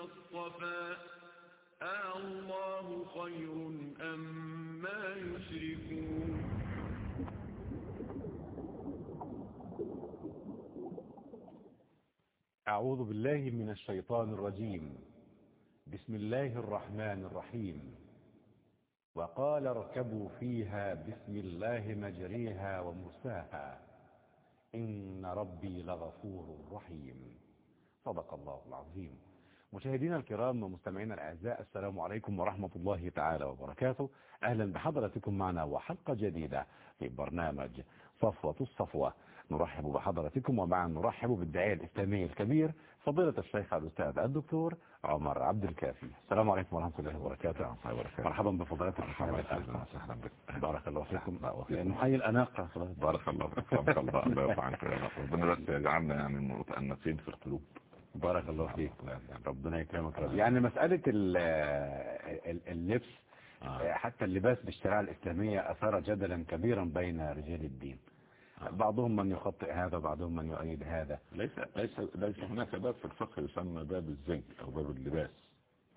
اصطفى آه الله خير أم ما يشركون. أعوذ بالله من الشيطان الرجيم. بسم الله الرحمن الرحيم. وقال اركبوا فيها بسم الله مجريها ومرساها. إن ربي لغفور رحيم. صدق الله العظيم. مشاهدينا الكرام ومستمعينا الأعزاء السلام عليكم ورحمة الله تعالى وبركاته. أهلا بحضرتكم معنا وحلقة جديدة في برنامج صفوة الصفوة. نرحب بحضرتكم ومعا نرحب بالداعية الإسلامي الكبير فضيلة الشيخ الأستاذ الدكتور عمر عبد الكافي. السلام عليكم ورحمة الله وبركاته. مرحبا بفضيلتك أهلا وسهلا بك. بارك الله فيكم. نحيي الأناقة بارك الله فيك. رحمك الله الله يرفع عنك ربنا يجعلنا يعني متأنسين في القلوب. بارك الله فيك. ربنا يكرمك رب. يعني مسألة ال- ال- اللبس آه. حتى اللباس بالشريعة الإسلامية أثار جدلا كبيرا بين رجال الدين. بعضهم من يخطئ هذا بعضهم من يؤيد هذا. ليس ليس ليس هناك باب في الفقه يسمى باب الزي أو باب اللباس.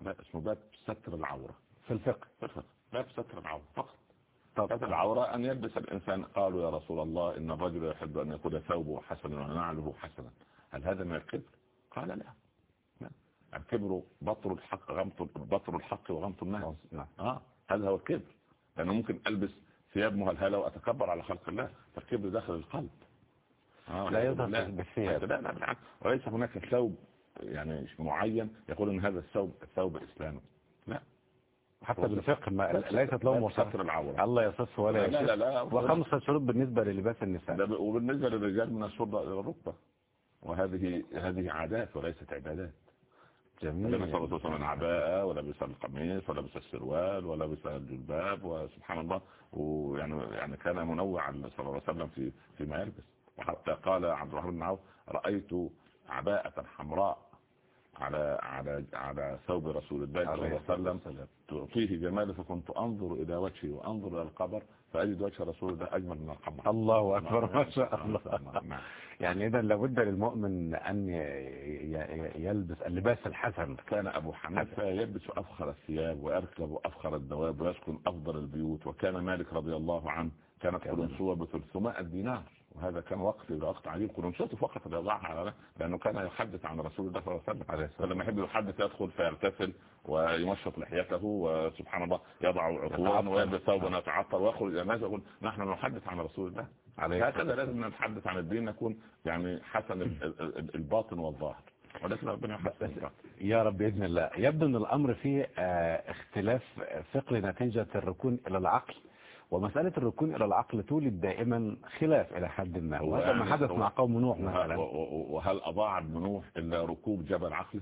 لا اسمه باب ستر العورة. في الفقه. في الفقه. باب ستر العورة فقط. طب. ستر العورة أن يلبس الإنسان. قالوا يا رسول الله إن الرجل يحب أن يكون ثوبه حسنا ونعله حسنا. هل هذا من الكبر؟ قال لا. لا. الكبر بطر الحق غمط بطر الحق وغمط الناس. نعم. آه. هذا هو الكبر. لأنه ممكن ألبس ثياب مهلهلة وأتكبر على خلق الله. فالكبر داخل القلب. آه. لا يظهر لا بالثياب. لا لا بالعكس. وليس هناك ثوب يعني معين يقول إن هذا الثوب ثوب إسلامي. لا. حتى بالفقه ما ليست لهم وصف العورة. الله يصف ولا لا لا يشف. لا وخمسة شروط بالنسبة للباس النساء. وبالنسبة للرجال من الشرطة إلى الركبة. وهذه هذه عادات وليست عبادات. جميل. الرسول صلى الله عليه وسلم العباءة ولبس القميص ولبس السروال ولبس الجلباب وسبحان الله. ويعني يعني كان منوعا صلى الله عليه وسلم في فيما يلبس وحتى قال عبد الرحمن بن عوف رأيت عباءة حمراء على على على ثوب رسول الله صلى الله عليه وسلم تعطيه جماله فكنت أنظر إلى وجهه وأنظر إلى القبر فاجد وجه رسول الله أجمل من القمر. الله أكبر ما شاء الله. نعم. يعني إذا لابد للمؤمن أن يلبس اللباس الحسن. كان أبو حنيفة يلبس أفخر الثياب ويركب أفخر الدواب ويسكن أفضل البيوت وكان مالك رضي الله عنه كانت قرنسوة ب 300 دينار. وهذا كان وقت وقت عجيب قرنسوته فقط اللي يضعها على لأنه كان يحدث عن رسول الله صلى الله عليه وسلم. فلما يحب يحدث يدخل فيغتسل ويمشط لحيته وسبحان الله يضع عطوان ويلبس ثوبا يتعطر ويخرج إلى الناس يقول نحن نحدث عن رسول الله. عليه هكذا لازم نتحدث عن الدين نكون يعني حسن ال- ال- ال- الباطن والظاهر. ولكن ربنا يحسن. يا رب بإذن الله. يبدو أن الأمر فيه آه، اختلاف فقري نتيجة الركون إلى العقل. ومسألة الركون إلى العقل تولد دائما خلاف إلى حد ما. وهذا ما حدث مع قوم نوح مثلا. وهل أضاع ابن نوح إلا ركوب جبل عقله؟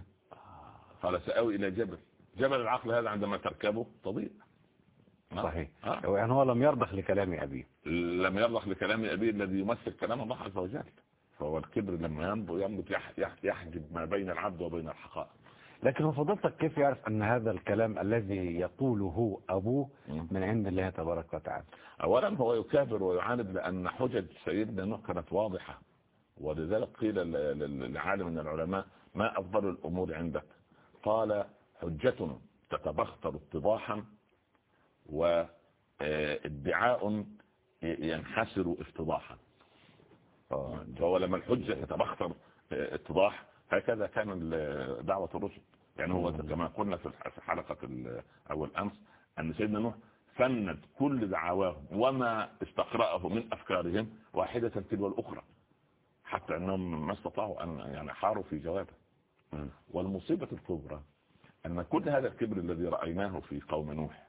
قال سأوي إلى جبل. جبل العقل هذا عندما تركبه تضيع آه. صحيح. آه. يعني هو لم يرضخ لكلام أبيه. لم يرضخ لكلام أبيه الذي يمثل كلام الله عز وجل. فهو الكبر لما ينبو ينبت يحجب ما بين العبد وبين الحقائق. لكن فضلتك كيف يعرف أن هذا الكلام الذي يقوله أبوه. من عند الله تبارك وتعالى؟ أولا هو يكابر ويعاند لأن حجج سيدنا نوح كانت واضحة ولذلك قيل لعالم من العلماء ما أفضل الأمور عندك؟ قال حجتنا تتبختر اتضاحا وادعاء ينحسر افتضاحا. فهو لما الحجة تتبختر آه، اتضاح هكذا كان دعوة الرسل. يعني هو كما قلنا في حلقة أول أمس أن سيدنا نوح فند كل دعواهم وما استقرأه من أفكارهم واحدة تلو الأخرى حتى أنهم ما استطاعوا أن يعني حاروا في جوابه. والمصيبة الكبرى أن كل هذا الكبر الذي رأيناه في قوم نوح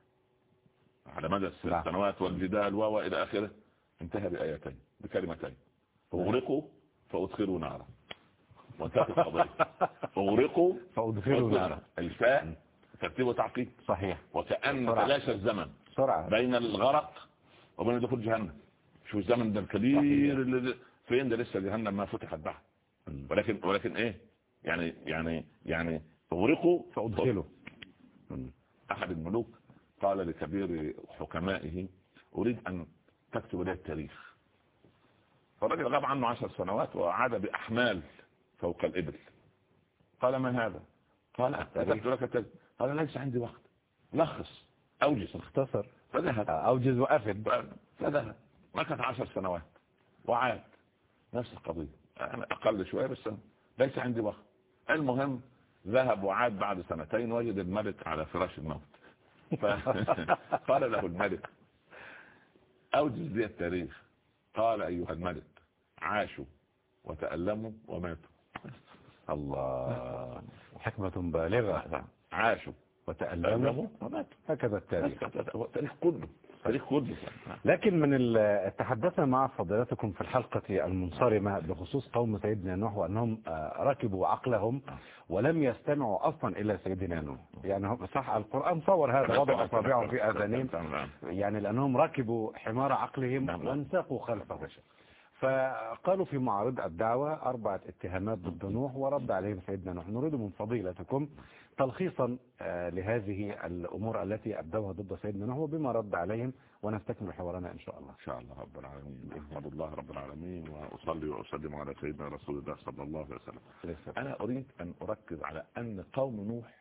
على مدى نعم. السنوات والجدال و إلى آخره انتهى بآيتين بكلمتين. أغرقوا فأدخلوا نارا. وانتهت القضية. اغرقوا فأدخلوا نارا الفاء ترتيب وتعقيد. صحيح. وكأن. تلاشى الزمن. بسرعة. بين الغرق وبين دخول جهنم. شو الزمن ده الكبير اللي فين ده لسه جهنم ما فتحت بعد ولكن ولكن إيه؟ يعني يعني يعني اغرقوا فأدخلوا. أحد الملوك قال لكبير حكمائه أريد أن تكتب لي التاريخ. فالرجل غاب عنه عشر سنوات وعاد بأحمال. فوق الابل قال ما هذا؟ قال كتبت لك التاريخ قال ليس عندي وقت. لخص. أوجز. اختصر. فذهب. أوجز وأفد فذهب. مكث عشر سنوات. وعاد. نفس القضية. أنا أقل شوية بس ليس عندي وقت. المهم ذهب وعاد بعد سنتين وجد الملك على فراش الموت. فقال له الملك أوجز لي التاريخ. قال أيها الملك عاشوا وتألموا وماتوا. الله. حكمة بالغة. عاشوا وتألموا. وماتوا هكذا التاريخ. التاريخ كله تاريخ كله لكن من تحدثنا مع فضيلتكم في الحلقة المنصرمة بخصوص قوم سيدنا نوح وأنهم آه، ركبوا عقلهم ولم يستمعوا أصلا إلى سيدنا نوح. يعني صح القرآن صور هذا وضع أصابعهم في آذانهم. يعني لأنهم ركبوا حمار عقلهم نعم. وانساقوا خلفه. فقالوا في معارض الدعوة أربعة اتهامات ضد نوح ورد عليهم سيدنا نوح. نريد من فضيلتكم تلخيصا آه، لهذه الأمور التي أبدوها ضد سيدنا نوح وبما رد عليهم ونستكمل حوارنا إن شاء الله. إن شاء الله رب العالمين. أحمد الله رب العالمين وأصلي وأسلم على سيدنا رسول الله صلى الله عليه وسلم. أنا أريد أن أركز على أن قوم نوح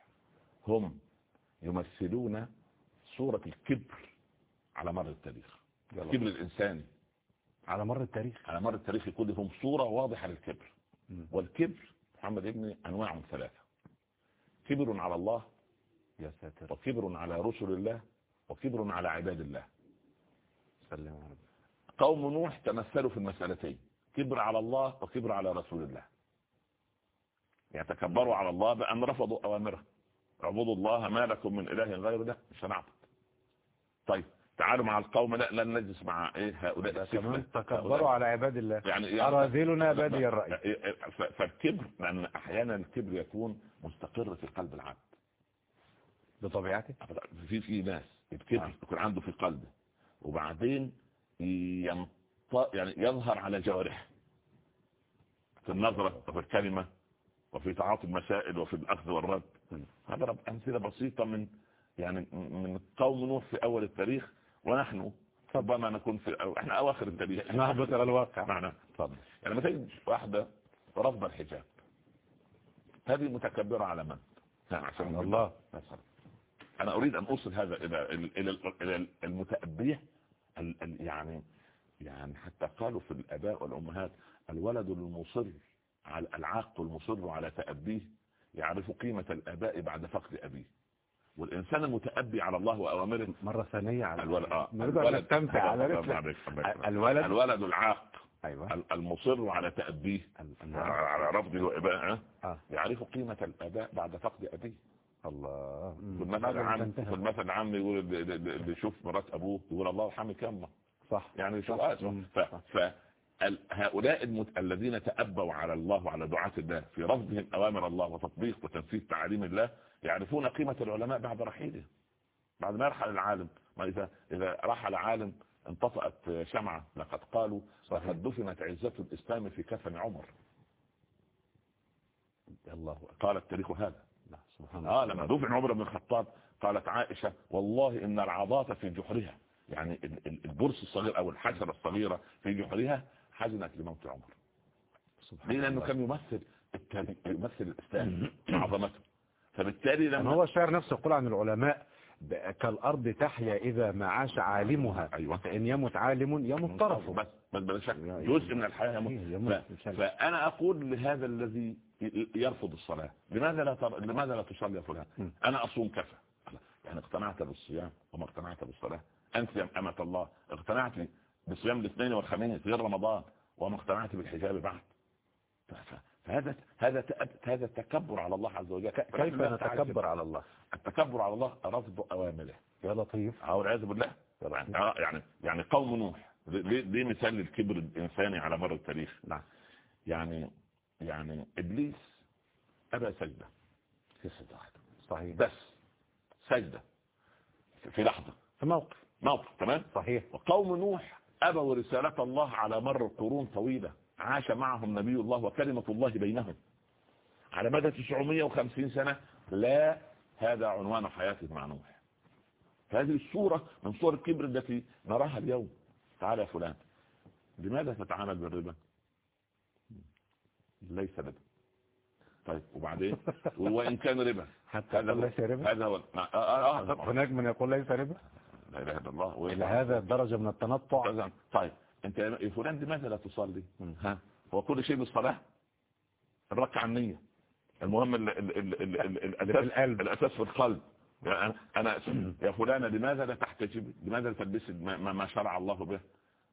هم يمثلون صورة الكبر على مر التاريخ. الكبر الإنساني. على مر التاريخ. على مر التاريخ كلهم صورة واضحة للكبر. والكبر محمد ابني أنواع ثلاثة. كبر على الله يا ساتر. وكبر على رسل الله وكبر على عباد الله. سلم يا رب. قوم نوح تمثلوا في المسألتين. كبر على الله وكبر على رسول الله. يتكبروا على الله بأن رفضوا أوامره. اعبدوا الله ما لكم من إله غير ده. مش هنعبد. طيب تعالوا مع القوم لا لن نجلس مع إيه هؤلاء السفلة. كمان تكبروا على عباد الله يعني أراذلنا بادي الرأي ف- فالكبر لأن أحيانا الكبر يكون مستقر في قلب العبد بطبيعته في في ناس الكبر آه. يكون عنده في قلبه وبعدين ينط... يعني يظهر على جوارحه في النظرة وفي الكلمة وفي تعاطي المسائل وفي الأخذ والرد. هضرب أمثلة بسيطة من يعني من قوم نوح في أول التاريخ ونحن ربما نكون في أو إحنا أواخر التاريخ نهبط إلى الواقع. معنا تفضل. يعني لما تجد واحدة رفض الحجاب. هذه متكبرة على من؟ عشان الله. مثلا أنا أريد أن أوصل هذا إلى إلى إلى المتأبية ال- ال- يعني يعني حتى قالوا في الآباء والأمهات الولد المصر على العاق المصر على تأبيه يعرف قيمة الآباء بعد فقد أبيه. والإنسان المتأبي على الله وأوامره مرة ثانية على الولد آه أن نستمتع على رسلك. الولد الولد العاق. أيوة. ال- المصر على تأبيه ال- على رفضه وإباءه. آه. يعرف قيمة الآباء بعد فقد أبيه. الله. ما العام المثل العام يقول اللي- اللي اللي يشوف مرات أبوه يقول الله يرحمك يما صح. يعني مم. ف... ف... هؤلاء المت... الذين تأبوا على الله وعلى دعاة الله في رفضهم أوامر الله وتطبيق وتنفيذ تعاليم الله يعرفون قيمة العلماء بعد رحيلهم بعد ما يرحل العالم. ما إذا إذا رحل عالم انطفأت شمعة لقد قالوا. لقد دفنت عزة الإسلام في كفن عمر. الله قال التاريخ هذا. سبحان الله. لما دفن عمر بن الخطاب قالت عائشة والله إن العضاة في جحرها. يعني ال- ال- البرص الصغير أو الحشرة الصغيرة في جحرها حزنت لموت عمر. سبحان ليه لأنه. كان يمثل التاريخ يمثل الاسلام عظمته. فبالتالي لما هو الشاعر نفسه يقول عن العلماء. كالأرض تحيا إذا ما عاش عالمها. أيوه. فإن يمت عالم يمت طرفه. بس بس بلا شك. جزء من الحياة إيه، يموت ف-. فأنا أقول لهذا الذي يرفض الصلاة. لماذا لا تر... لماذا لا تصلي يا فلان؟ م. أنا أصوم كفى. يعني اقتنعت بالصيام وما اقتنعت بالصلاة. أنت يا أمة الله اقتنعت بصيام الاثنين والخميس غير رمضان وما اقتنعت بالحجاب بعد. فهذا هذا هذا التكبر على الله عز وجل. كيف نتكبر على الله؟ التكبر على الله رفض أوامره. يا لطيف. أو والعياذ بالله. يعني يعني يعني قوم نوح. دي, مثال للكبر الإنساني على مر التاريخ؟ نعم. يعني يعني إبليس أبى سجدة. في واحدة. صحيح. بس. سجدة. في لحظة. في موقف. موقف. تمام؟ صحيح. وقوم نوح أبوا رسالة الله على مر قرون طويلة. عاش معهم نبي الله وكلمة الله بينهم. على مدى 950 سنة لا هذا عنوان حياته مع نوح. هذه الصورة من صور الكبر التي نراها اليوم. تعال يا فلان. لماذا تتعامل بالربا؟ ليس ربا طيب وبعدين؟ وإن كان ربا. حتى هذا ليس ربا؟ هذا هو. آه آه آه. هناك من يقول ليس ربا؟ لا إله إلا الله إلى هذا الدرجة من التنطع. طيب. طيب أنت يا فلان لماذا لا تصلي؟ ها؟ هو كل شيء بالصلاة؟ الركعة النية. المهم ال ال ال ال ال الأساس. الأساس في القلب. يعني أنا يا فلانة لماذا لا تحتجب لماذا لا تلبس ما, ما ما شرع الله به؟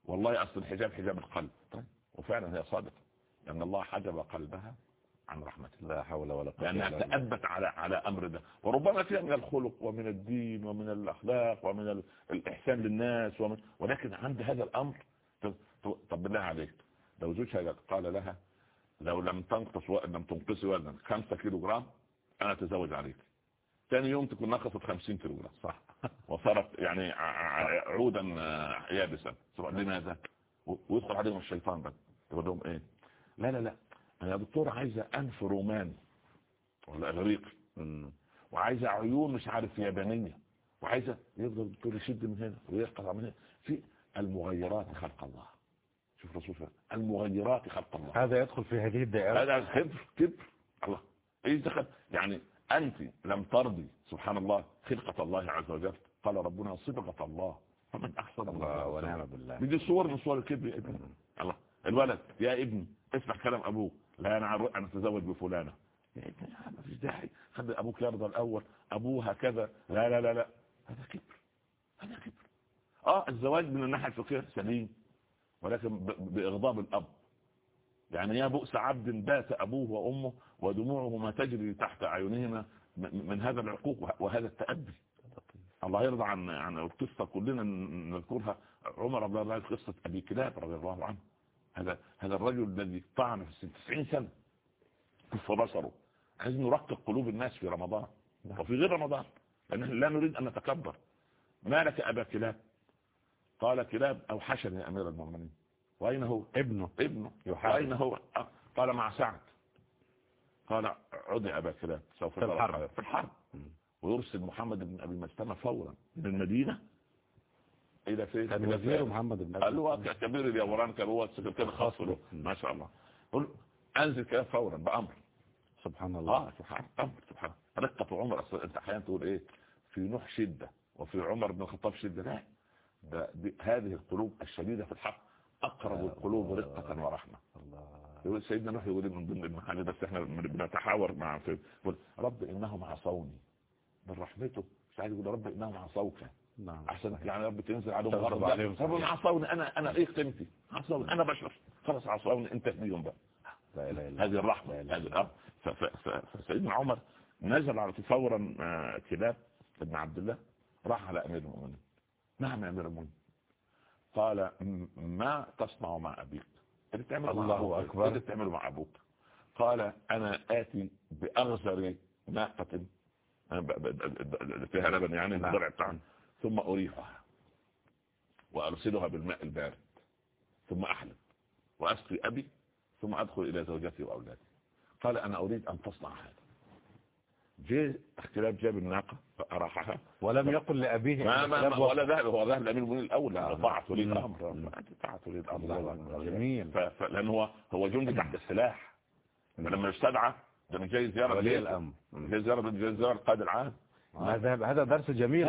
والله أصل الحجاب حجاب القلب. طيب وفعلا هي صادقة. لأن الله حجب قلبها عن رحمته لا حول ولا قوة لأنها. تأبت على على أمر ده. وربما فيها من الخلق ومن الدين ومن الأخلاق ومن ال- الإحسان للناس ومن ولكن عند هذا الأمر طب بالله عليك. لو زوجها قال لها لو لم تنقص و... لم تنقصي وزنا 5 كيلو جرام أنا أتزوج عليك. ثاني يوم تكون نقصت 50 كيلو جرام صح. وصارت يعني عودا آه، يابسا. لماذا؟ ويدخل عليهم الشيطان بقى. يقول لهم إيه؟ لا لا لا. أنا يا دكتور عايزه أنف روماني ولا اغريقي. وعايزه عيون مش عارف يابانية. وعايزه يفضل الدكتور يشد من هنا ويقطع من هنا. في المغيرات خلق الله. شوف رسول الله المغيرات خلق الله. هذا يدخل في هذه الدائرة. هذا كبر كبر. الله. إيش دخل؟ يعني أنت لم ترضي سبحان الله خلقة الله عز وجل. قال ربنا صبغة الله. فمن أحسن الله ونعم. بالله. دي صور من صور الكبر يا ابني. الله. الولد يا ابني اسمع كلام أبوك لا عروق أنا أتزوج بفلانة. ما فيش داعي خلي أبوك يرضى الأول ابوها كذا لا لا لا لا. هذا كبر هذا كبر. آه الزواج من الناحية الفقهية سليم ولكن ب- بإغضاب الأب. يعني يا بؤس عبد بات أبوه وأمه ودموعهما تجري تحت أعينهما من هذا العقوق وه- وهذا التأدي. الله يرضى عن عن القصة كلنا نذكرها. عمر رضي الله عنه قصة أبي كلاب رضي الله عنه. هذا هذا الرجل الذي طعن في السن 90 سنة كف بصره. عايزين نرقق قلوب الناس في رمضان. وفي غير رمضان. لأن لا نريد أن نتكبر. ما لك أبا كلاب؟ قال كلاب أوحشني يا أمير المؤمنين. وأين هو؟ ابنه. ابنه. يحارب. أين هو؟ آه. قال مع سعد. قال عدي أبا كلاب سوف في الحرب. في الحرب. ويرسل محمد بن أبي مسلمة فورا. من المدينة إلى فين؟ كان وزير؟ محمد بن قال له كبير اليوران كان هو السكرتير الخاص له. ما شاء الله. قل أنزل كلام فورا بأمر. سبحان الله. آه سبحان أمر سبحان رقة عمر. أصل أنت أحيانا تقول إيه؟ في نوح شدة وفي عمر بن الخطاب شدة. لا. ده هذه القلوب الشديدة في الحق. أقرب القلوب رقة ورحمة. الله. يقول سيدنا نوح يقول من ضمن المحامي بس إحنا بنتحاور مع يقول رب انهم عصوني. من رحمته. مش عايز يقول رب انهم عصوك. نعم أحسن يعني رب تنزل عليهم غضب عليهم لا، رب عصوني أنا أنا إيه قيمتي؟ عصوني أنا بشر خلاص عصوني انت بيهم بقى. لا إله إلا هذه الرحمة لا إله هذه ف- ف- ف- فسيدنا عمر نزل على فورا آه، كلاب ابن عبد الله راح على أمير المؤمنين. نعم يا أمير المؤمنين؟ قال ما تصنع مع أبيك. اللي مع الله. إيه اللي تعمله مع أبوك. قال أنا آتي بأغزر ناقة آه، فيها لبن يعني نعم. الضرع بتاعها. ثم أريحها وأرسلها بالماء البارد ثم أحلب وأسقي أبي ثم أدخل إلى زوجتي وأولادي قال أنا أريد أن تصنع هذا جاء اختلاف جاب الناقة فأراحها ولم يقل لأبيه ما ما ما ولا ذهب هو ذهب الأمير المؤمنين الأول طاعة ولي. الأمر طاعة ولي الأمر. جميل. لأنه هو هو جندي تحت السلاح فلما يستدعى ده من جاي زيارة ولي؟ الأمر. جاي زيارة من جاي زيارة القائد العام هذا هذا درس جميل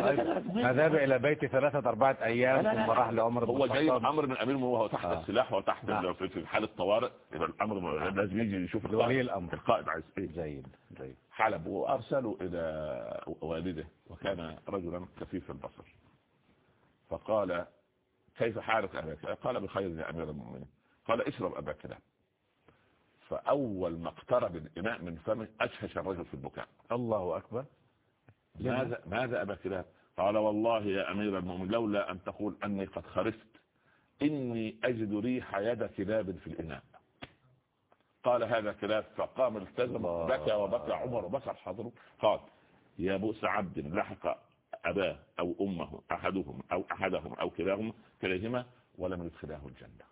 ذهب إلى بيتي ثلاثة أربعة أيام لا، لا، ثم. راح لعمر هو جاي أمر من أمير المؤمنين وهو تحت آه. السلاح وتحت نعم. في في حالة طوارئ. يبقى الامر لازم يجي يشوف ولي القائد. الأمر. القائد عايز إيه؟ جيد جيد. حلب وارسلوا إلى والده وكان رجلا كفيف البصر. فقال كيف حالك ابا كلاب قال بخير يا أمير المؤمنين. قال اشرب ابا كلاب فأول ما اقترب الإناء من فمه اشهش الرجل في البكاء. الله أكبر. ماذا ماذا أبا كلاب قال والله يا أمير المؤمنين لولا أن تقول أني قد خرفت إني أجد ريح يد كلاب في الإناء قال هذا كلاب فقام التزم. بكى وبكى عمر وبكى حضره قال يا بؤس عبد لحق أباه أو أمه أحدهم أو أحدهم أو كلاهما كليهما ولم يدخلاه الجنة.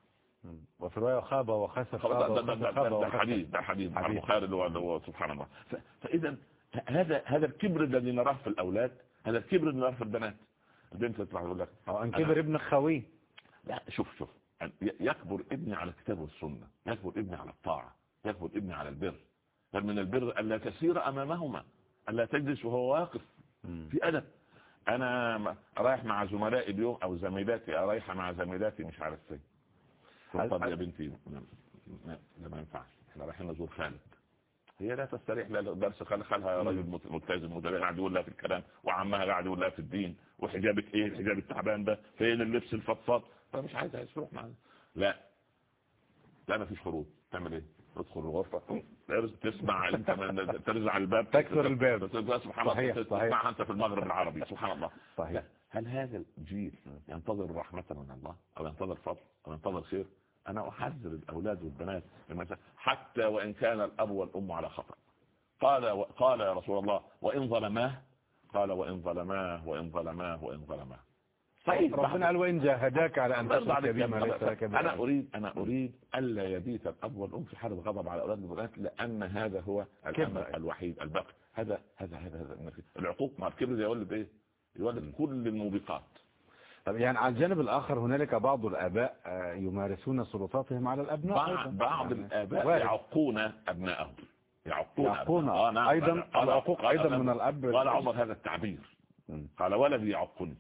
وفي رواية خاب وخسف ده ده ده ده- ده وخسف. حديث ده حديث. البخاري سبحان الله ف- فاذا هذا هذا الكبر الذي نراه في الأولاد هذا الكبر الذي نراه في البنات. البنت تطلع تقول لك أو أن كبر ابن خويه لا شوف شوف. يكبر ابني على الكتاب والسنة يكبر ابني على الطاعة يكبر ابني على البر. من البر ألا تسير أمامهما ألا تجلس وهو واقف. في أدب. أنا رايح مع زملائي اليوم أو زميلاتي رايحة مع زميلاتي مش عارف فين. هل- طب يا بنتي. لا- لا لا ما ينفعش. إحنا رايحين نزور خالد. هي لا تستريح لا درس خال خالها راجل ملتزم متابع قاعد يقول لها في الكلام وعمها قاعد يقول لها في الدين وحجابك إيه؟ الحجاب التعبان ده فين اللبس الفضفاض؟ فمش عايزها تروح معانا. لا. لا ما فيش خروج. تعمل إيه؟ تدخل الغرفة. تسمع انت ترزع الباب. تكسر الباب. سبحان الله. صحيح، صحيح. تسمعها أنت في المغرب العربي. سبحان الله. صحيح. هل هذا الجيل ينتظر رحمة من الله أو ينتظر فضل أو ينتظر خير؟ أنا احذر الاولاد والبنات. حتى وان كان الاب والام على خطأ قال. قال يا رسول الله وان ظلماه قال وان ظلماه وان ظلماه وان ظلماه صحيح ربنا قال وإن جاهداك على أن تشرك. بما ليس لك علم. اريد أنا اريد الا يبيت الاب والام في حاله غضب على أولاد البنات لأن هذا هو الامر كبر. الوحيد الباقي هذا هذا هذا, هذا. العقوق مع الكبر يولد إيه يولد كل الموبقات طب يعني على الجانب الآخر هنالك بعض الآباء آه، يمارسون سلطاتهم على الأبناء بعض. بعض يعني الآباء وارد. يعقون ابنائهم يعقون يعقون أبنائهم. آه نعم. أيضا العقوق أيضا من الأب قال عمر هذا التعبير. قال ولدي يعقني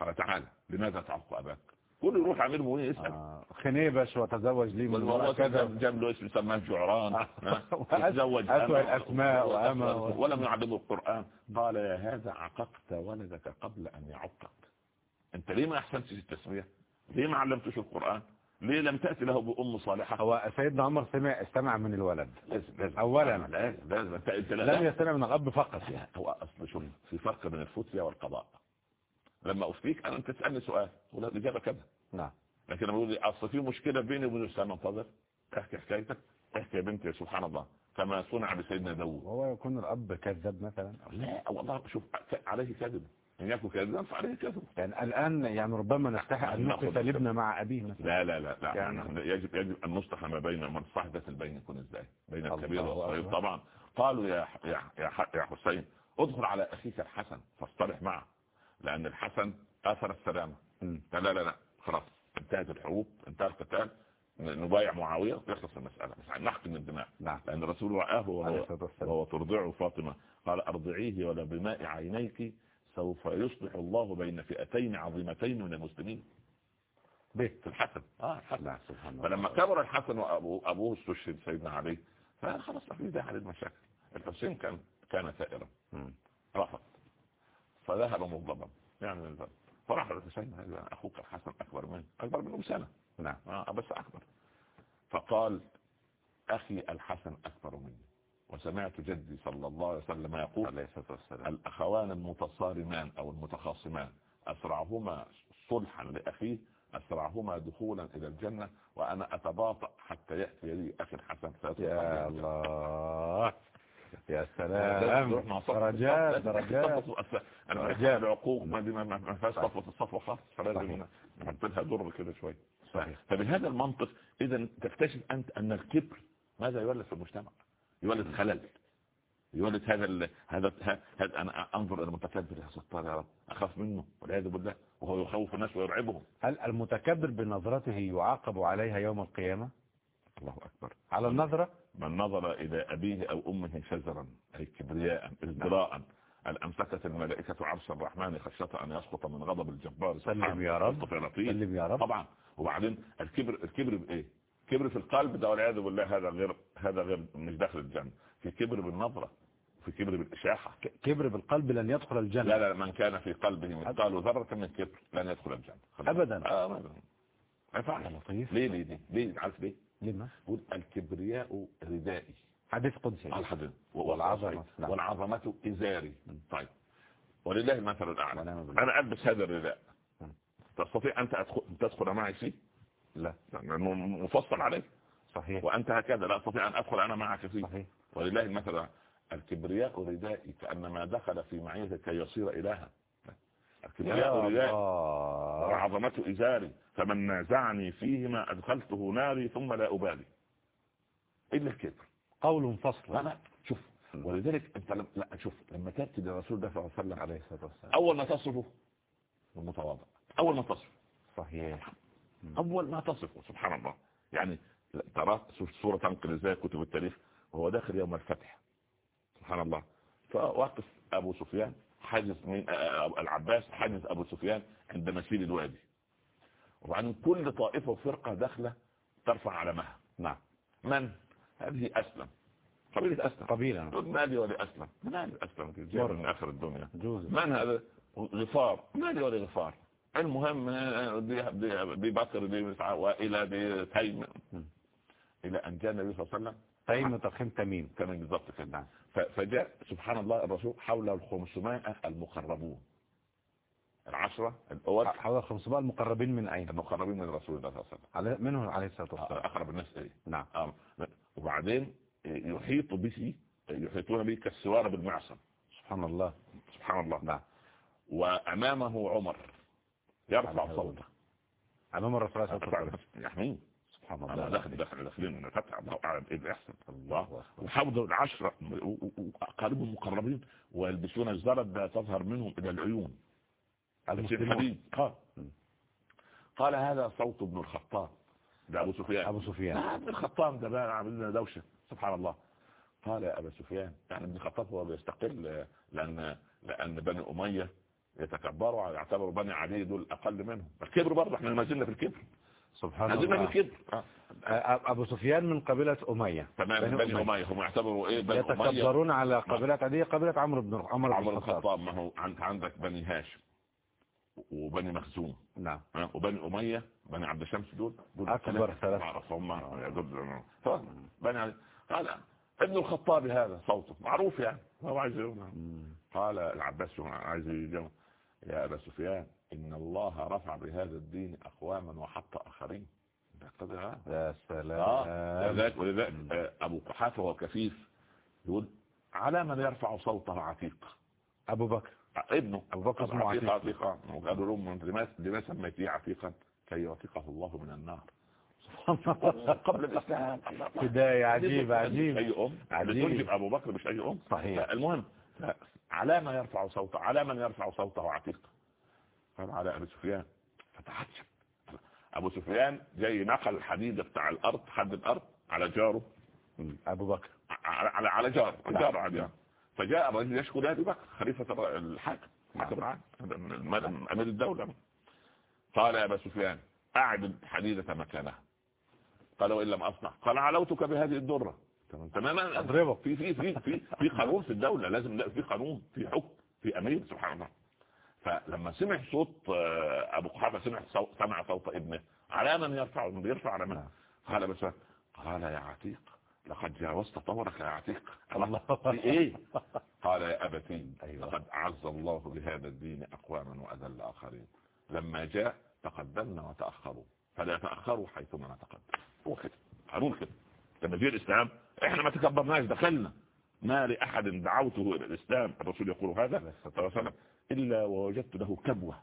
قال تعالى لماذا تعق أباك كل يروح عمير المؤمنين يسال آه، خنيبش وتزوج لي من امرأة كذا جاب له اسم سماه جعران؟ يتزوج أسوأ أما. الأسماء وأما ولم يعلمه القرآن قال يا هذا عققت ولدك قبل أن يعقك أنت ليه ما أحسنتش التسمية؟ ليه ما علمتش القرآن؟ ليه لم تأتي له بأم صالحة؟ هو سيدنا عمر سمع استمع من الولد. لازم لازم. أولاً. لازم لازم. أنت أنت لم يستمع من الأب فقط. هو أصل شوف في فرق بين الفتية والقضاء. لما أفتيك أنا أنت تسألني سؤال ولا الإجابة كذا. نعم. لكن يقول لي أصل في مشكلة بيني وبين الأستاذ منتظر؟ احكي حكايتك؟ احكي يا بنتي سبحان الله. كما صنع بسيدنا داوود. وهو يكون الأب كذاب مثلا؟ لا والله شوف عليه كذب. ان يكن كذبا فعليه كذب يعني الآن يعني ربما نستحق أن نأخذ نقف لابن مع أبيه مثلا. لا لا لا, لا يعني- يعني يجب يجب أن نصلح ما بين من صحبة البين يكون إزاي بين الكبير والصغير. طبعا قالوا يا يا يا, حسين ادخل على أخيك الحسن فاصطلح معه لأن الحسن آثر السلامة. لا لا لا لا خلاص انتهت الحروب انتهى القتال نبايع معاوية وتخلص المسألة. بس نحقن الدماء. نعم. لأن الرسول رآه وهو. وهو ترضعه فاطمة. قال أرضعيه ولا بماء عينيك سوف يصلح الله بين فئتين عظيمتين من المسلمين. بيت الحسن. آه الحسن. فلما كبر الحسن وأبوه أبوه استشهد سيدنا علي فخلاص ما فيش داعي للمشاكل. الحسين كان كان ثائرا. رفض. فذهب مغضبا. يعني الباب فراح الحسين. هذا أخوك الحسن أكبر منه. أكبر منه بسنة. نعم. آه بس أكبر. فقال أخي الحسن أكبر مني. وسمعت جدي صلى الله عليه وسلم يقول عليه الأخوان المتصارمان أو المتخاصمان أسرعهما صلحا لأخيه أسرعهما دخولا إلى الجنة وأنا أتباطأ حتى يأتي لي أخي الحسن يا. الله يا سلام درجات درجات درجات. العقوق ما دي ما فيهاش صحيح. صفوه الصفوه خالص. فلازم نحط لها در كده شوية صحيح فبهذا المنطق اذا تكتشف أنت أن الكبر ماذا يولد في المجتمع يولد خلل. يولد هذا ال... هذا هذا أنا أنظر إلى المتكبر يا ستار يا رب. أخاف منه والعياذ بالله. وهو يخوف الناس ويرعبهم. هل المتكبر بنظرته يعاقب عليها يوم القيامة؟ الله أكبر. على النظرة؟ من نظر إلى أبيه أو أمه شزرا أي كبرياء إزدراء. هل أمسكت الملائكة عرش الرحمن خشية أن يسقط من غضب الجبار؟ سلم يا رب. سلم يا رب. طبعا. وبعدين الكبر الكبر بإيه؟ كبر في القلب ده والعياذ بالله هذا غير هذا غير مش داخل الجنة. في كبر بالنظرة في كبر بالإشاحة. كبر بالقلب لن يدخل الجنة. لا لا من كان في قلبه مثقال ذرة من كبر لن يدخل الجنة. أبدا. آه، أبدا. يا لطيف ليه ليه ليه؟ ليه؟ عارف ليه؟ لما يقول الكبرياء ردائي. حديث قدسي. الحدث والعظمة. نعم. والعظمة إزاري. طيب. ولله المثل الأعلى. أنا ألبس هذا الرداء. نعم. تستطيع أنت تدخل معي فيه؟ لا. لأنه مفصل عليه صحيح. وأنت هكذا لا أستطيع أن أدخل أنا معك فيه. صحيح. ولله المثل. الكبرياء ردائي كأنما دخل في معيتك كي يصير إلها. الكبرياء يا ردائي وعظمة إزاري فمن نازعني فيهما أدخلته ناري ثم لا أبالي. إلا الكبر قول فصل. لا لا شوف. ولذلك أنت لم... لا شوف لما تأتي للرسول ده صلى الله عليه وسلم عليه الصلاة والسلام. أول ما تصفه المتواضع. أول ما تصفه. صحيح. أول ما تصفه سبحان الله. يعني ترى شوف صورة تنقل إزاي كتب التاريخ وهو داخل يوم الفتح. سبحان الله. فوقف أبو سفيان حجز من العباس حجز أبو سفيان عند مسير الوادي. وبعدين كل طائفة وفرقة داخلة ترفع علمها نعم. من؟ هذه أسلم. قبيلة أسلم. قبيلة. مالي ولا أسلم. مالي أسلم. من آخر الدنيا. جوز. من هذا؟ غفار. مالي ولا غفار. المهم دي, دي, دي بكر دي وإلى دي تيم. إلى أن جاء النبي صلى الله عليه وسلم. تيم تقيم تميم. تمام بالضبط كده. فجاء سبحان الله الرسول حول ال 500 المقربون. العشرة الأول. حول 500 المقربين من أين؟ المقربين من رسول الله صلى الله عليه وسلم. على منه عليه الصلاة والسلام. أقرب الناس إليه. نعم. آه. وبعدين يحيط به يحيطون به كالسوار بالمعصم. سبحان الله. سبحان الله. نعم. وأمامه عمر. يرفع صوته. أمام الرسول صلى الله عليه وسلم يحميه سبحان الله. الله داخل داخل داخلين من فتح الله أعلم إيه اللي يحصل. الله وحوضوا العشرة وأقاربهم مقربين ويلبسون الزرد تظهر منهم إلى العيون. المسلمون. قال. قال هذا صوت ابن الخطاب ده أبو سفيان. أبو سفيان. ابن الخطاب ده بقى عامل لنا دوشة. سبحان الله. قال يا أبا سفيان يعني ابن الخطاب هو بيستقل لأن لأن بني أمية يتكبروا يعتبروا بني علي دول أقل منهم. الكبر برضه إحنا ما زلنا في الكبر. سبحان ما زلنا في الله. الكبر. آه. أبو سفيان من قبيلة أمية. تمام بني أمية. هم يعتبروا إيه؟ بني أمية. يتكبرون على قبيلة عادية قبيلة عمرو بن عمرو عمرو الخطاب. ما هو انت عندك بني هاشم وبني مخزوم. نعم. ها؟ وبني أمية بني عبد الشمس دول. دول أكبر ثلاث معرف هم دول بني علي قال ابن الخطاب هذا صوته معروف يعني هو عايز يقول قال العباس عايز يجاوب يا أبا سفيان إن الله رفع بهذا الدين أقواما وحط آخرين؟ يا سلام. ولذلك ولذلك آه، أبو قحافة وهو كفيف يقول على من يرفع صوته عتيق. أبو بكر. ابنه. أبو بكر اسمه عتيق عتيق. عتيقا وقالوا لهم انت لماذا لماذا سميتيه عتيقا؟ كي يعتقه الله من النار. قبل الإسلام. بداية عجيبة عجيبة. اي أم. عجيب. بتنجب أبو بكر مش اي أم. صحيح. المهم على ما يرفع صوته على من يرفع صوته عتيق. قال على ابي سفيان. فتعجب. أبو سفيان جاي نقل الحديد بتاع الأرض حد الأرض على جاره. أبو بكر. على على جار جار جار فجاء الرجل يشكو لأبي بكر خليفة الر- الحاكم. حاكم العام. أمير الدولة. قال يا أبا سفيان أعدل حديدة مكانها. قال وإن لم أصنع. قال علوتك بهذه الدرة. تمام تماما. أضربك. في في في في في قانون في الدولة لازم لا، في قانون في حكم في امير سبحان الله. فلما سمع صوت آه، أبو قحافة سمع صوت سمع صوت ابنه على من يرفع يرفع على من؟ قال بس قال يا عتيق لقد جاوزت طورك يا عتيق. الله. في إيه؟ قال يا ابتي أيوة. لقد أعز الله بهذا الدين أقواما وأذل آخرين. لما جاء تقدمنا وتأخروا. فلا تأخروا حيثما نتقدم. هو كده. قانون كده. لما جه الإسلام إحنا ما تكبرناش دخلنا. ما لأحد دعوته إلى الإسلام. الرسول يقول هذا صلى الله عليه وسلم إلا ووجدت له كبوة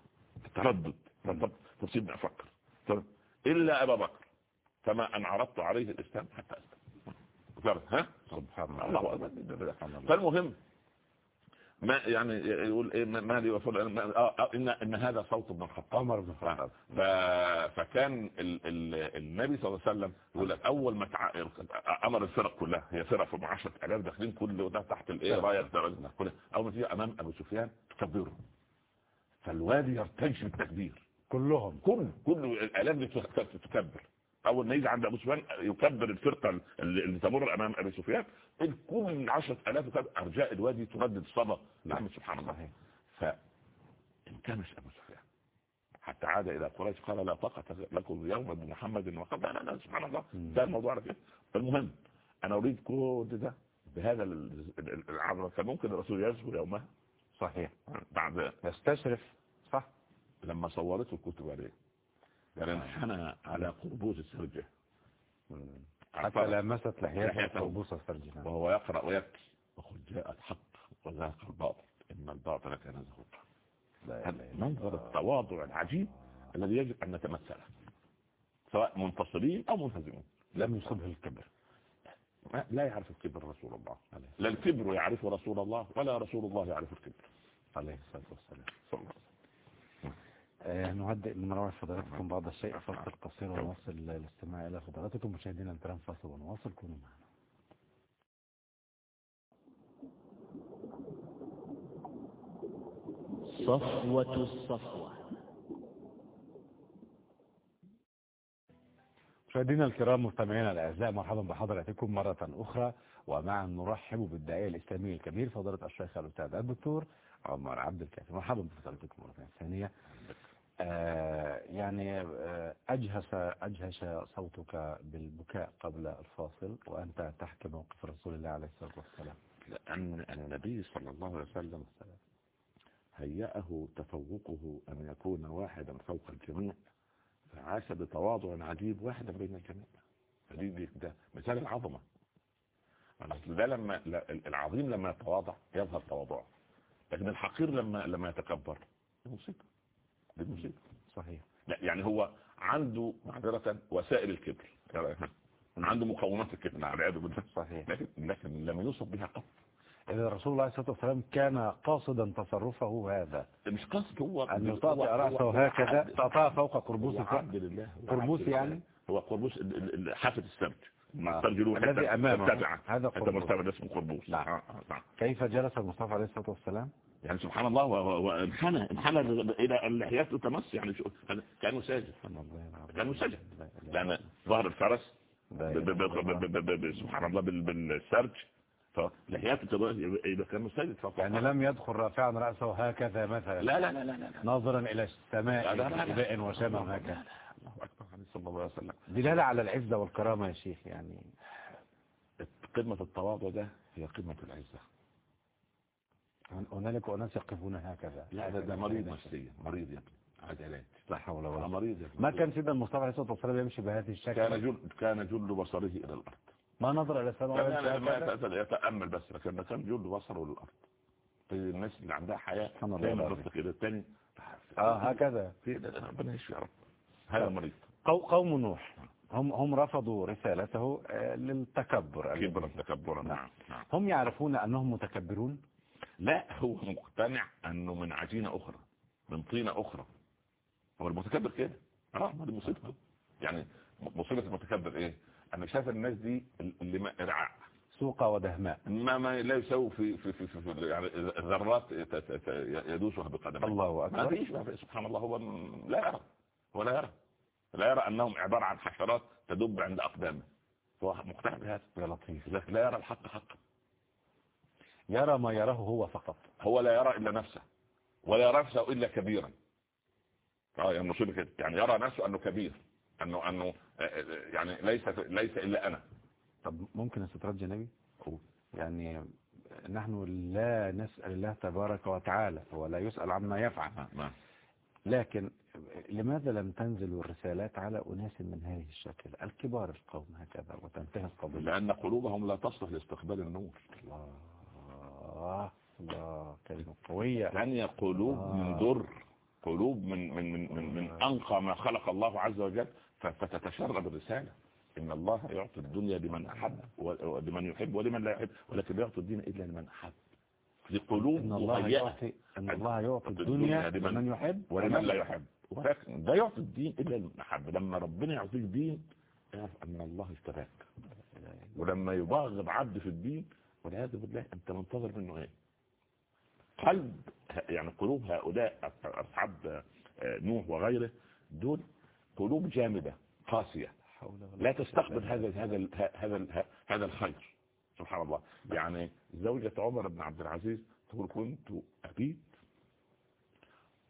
تردد. تردد تصيبني أفكر طب، إلا أبا بكر. فما أن عرضت عليه الإسلام حتى فرد ها؟ سبحان الله. فالمهم ما يعني يقول إيه ما لي ما- آه آه ان إن هذا صوت ابن الخطاب. عمر بن الخطاب. فكان ال... ال... النبي صلى الله عليه وسلم يقول لك أول ما. أمر الفرق كلها هي فرق في 10000 داخلين كل ده تحت الإيه؟ راية الدرجه كلها. أول ما تيجي أمام أبو سفيان تكبره. فالوادي يرتج بالتكبير. كلهم. كل كل الالاف تكبر أول ما يجي عند أبو سفيان يكبر الفرقة اللي, اللي تمر أمام أبي سفيان الكل من 10000 يكبر أرجاء الوادي تردد الصدى نعم. سبحان الله. فانكمش أبو سفيان. حتى عاد إلى قريش قال لا طاقة لكم اليوم بمحمد وقال لا لا سبحان الله. ده الموضوع على كده فالمهم أنا أريد كل ده بهذا ال- ال- العظمة. كان ممكن الرسول يزهو يومها؟ صحيح. بعد. يستشرف. صح. لما صورته الكتب عليه. قال انحنى على قربوز السرجة. حتى لامست لحيته. قربوس الفرج وهو يقرأ ويبكي. وقل جاء الحق وذاق الباطل. إن الباطل كان زهوقا. منظر. التواضع العجيب الذي يجب أن نتمثله. سواء منتصرين أو منهزمين. لم يصبه الكبر. لا يعرف الكبر رسول الله. لا الكبر يعرف رسول الله ولا رسول الله يعرف الكبر. عليه الصلاة والسلام. نهدئ من روعة فضلاتكم بعض الشيء فقط قصير ونواصل الاستماع إلى فضلاتكم مشاهدينا الكرام فاصل ونواصل كونوا معنا. صفوة الصفوة. مشاهدينا الكرام مستمعينا الأعزاء مرحبا بحضراتكم مرة أخرى ومعا نرحب بالداعية الإسلامي الكبير فضيلة الشيخ الأستاذ الدكتور عمر عبد الكافي. مرحبا بفضلاتكم مرة ثانية. يعني آه أجهش أجهش صوتك بالبكاء قبل الفاصل وأنت تحكي موقف رسول الله عليه الصلاة والسلام. لأن النبي صلى الله عليه وسلم هيأه تفوقه أن يكون واحدا فوق الجميع فعاش بتواضع عجيب واحدا بين الجميع. فدي دي ده مثال العظمة. ده لما العظيم لما يتواضع يظهر تواضعه لكن الحقير لما لما يتكبر مصيبة صحيح. لا يعني هو عنده معذرة وسائل الكبر. عنده مقومات الكبر. نعم والعياذ بالله. صحيح. لكن لكن لم يوصف بها قط. إذا رسول الله صلى الله عليه وسلم كان قاصدا تصرفه هذا. مش قصد هو أن يطأطئ رأسه هكذا. تطأ فوق قربوس قربوس يعني؟ هو قربوس حافة نعم. السرج الذي أمامه. هذا هذا قربوس. مرتفع اسمه قربوس. نعم. آه، آه، نعم. كيف جلس المصطفى عليه الصلاة والسلام؟ يعني سبحان الله وانحنى انحنى إلى اللحيات تمس يعني شو كانه ساجد كانه ساجد لأن ظهر الفرس سبحان الله بال- بالسرج فلحياته إذا كانه ساجد فوق يعني لم يدخل رافعا رأسه هكذا مثلا. لا لا لا لا لا ناظرا إلى السماء. بإباء وشمم هكذا الله عليه صلى الله عليه وسلم دلالة على العزة والكرامة يا شيخ يعني. قمة التواضع ده هي قمة العزة. هنالك أناس يقفون هكذا. لا ده, ده مريض نفسيا مريض عايز علاج لا حول ولا آه، قوة. مريض ابني. ما كان سيدنا المصطفى عليه الصلاة والسلام يمشي بهذه الشكل؟ كان جل كان جل بصره إلى الأرض. ما نظر إلى السماء كان ما يتأمل بس لكن كان جل بصره للارض الناس اللي عندها حياة دايما العظيم. بص كده الثاني آه هكذا. في ربنا يشفي يا رب. هذا مريض. قو- قوم نوح. هم هم رفضوا رسالته آه، للتكبر. كبرا تكبرا نعم نعم. هم يعرفون أنهم متكبرون؟ لا هو مقتنع أنه من عجينة أخرى من طينة أخرى. هو المتكبر كده. آه ما دي مصيبته. يعني مصيبة المتكبر إيه؟ أنا شايف الناس دي اللي ما ارعاء سوق ودهماء. ما ما لا يسوي في في في, في, في يعني ذرات يدوسها بقدمه الله ما أكبر فيش ما في سبحان الله هو لا يرى. هو لا يرى. لا يرى أنهم عبارة عن حشرات تدب عند أقدامه. هو مقتنع بهذا. يا لطيف. لا يرى الحق حقا. يرى ما يراه هو فقط. هو لا يرى إلا نفسه ولا يرى نفسه إلا كبيرا. آه يعني كده. يعني يرى نفسه أنه كبير أنه أنه آه، آه، يعني ليس ليس إلا أنا. طب ممكن استطراد جانبي قول. يعني نحن لا نسأل الله تبارك وتعالى هو لا يسأل عما يفعل. ما- ما. لكن لماذا لم تنزل الرسالات على أناس من هذه الشكل؟ الكبار القوم هكذا وتنتهي القضية لأن قلوبهم لا تصلح لاستقبال النور. الله. الله كلمة قوية. ثانية قلوب آه. من در قلوب من من من من, من أنقى ما خلق الله عز وجل فتتشرب الرسالة. إن الله يعطي الدنيا لمن أحب ولمن يحب ولمن لا يحب ولكن لا يعطي الدين إلا لمن أحب. في قلوب إن الله يعطي إن الله يعطي الدنيا لمن- يحب ولمن لا يحب. ولكن لا يعطي الدين إلا لمن أحب. لما ربنا يعطيك دين اعرف أن الله اشتراك. ولما يبغض عبد في الدين والعياذ بالله أنت منتظر منه إيه؟ قلب يعني قلوب هؤلاء أصحاب آه، نوح وغيره دول قلوب جامدة قاسية. لا تستقبل هذا هذا هذا هذا الخير. سبحان الله. يعني زوجة عمر بن عبد العزيز تقول كنت أبيت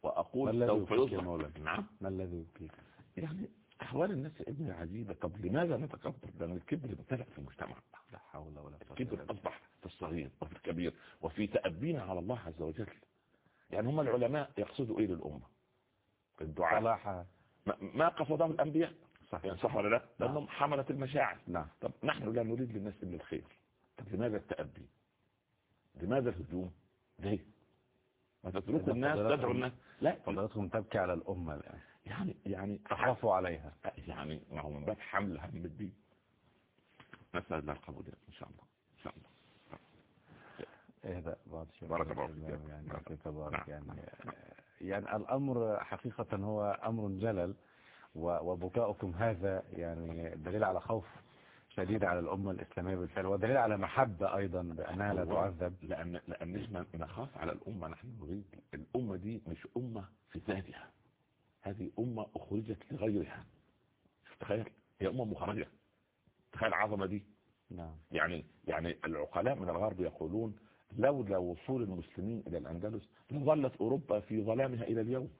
وأقول سوف يصبح؟ نعم. ما الذي يبكيك يعني أحوال الناس يا ابني عجيبة. طب لماذا نتكبر لأن الكبر امتلأ في المجتمع. لا حول ولا قوة الكبر. أصبح في الصغير وفي الكبير وفي تأبينا على الله عز وجل. يعني هم العلماء يقصدوا إيه للأمة؟ الدعاء صلاحها ما- ما قصده الأنبياء؟ صحيح. يعني صح ولا لا؟ لأنهم حملة المشاعر. نعم. طب نحن لا نريد للناس إلا الخير. طب لماذا التأبي؟ لماذا الهجوم؟ ليه؟ ما تترك إذا الناس فضلتهم- تدعو الناس. لا. فضلتكم تبكي على الأمة الآن. يعني يعني تخافوا عليها. يعني ما هو من باب حمل هم الدين. نسأل الله القبول إن شاء الله. إن شاء الله. اهدأ بعض شيء بارك الله فيك. يعني بارك. فيك. بارك نعم. يعني يعني الأمر حقيقة هو أمر جلل و- وبكاؤكم هذا يعني دليل على خوف شديدة على الأمة الإسلامية بالفعل ودليل على محبة أيضا بأنها لا تعذب. لأن لأن إحنا نخاف على الأمة. نحن نريد الأمة دي مش أمة في ذاتها. أخرجت لغيرها. تخيل هي أمة مخرجة تخيل العظمة دي. نعم. يعني يعني العقلاء من الغرب يقولون لولا وصول المسلمين إلى الأندلس لظلت أوروبا في ظلامها إلى اليوم.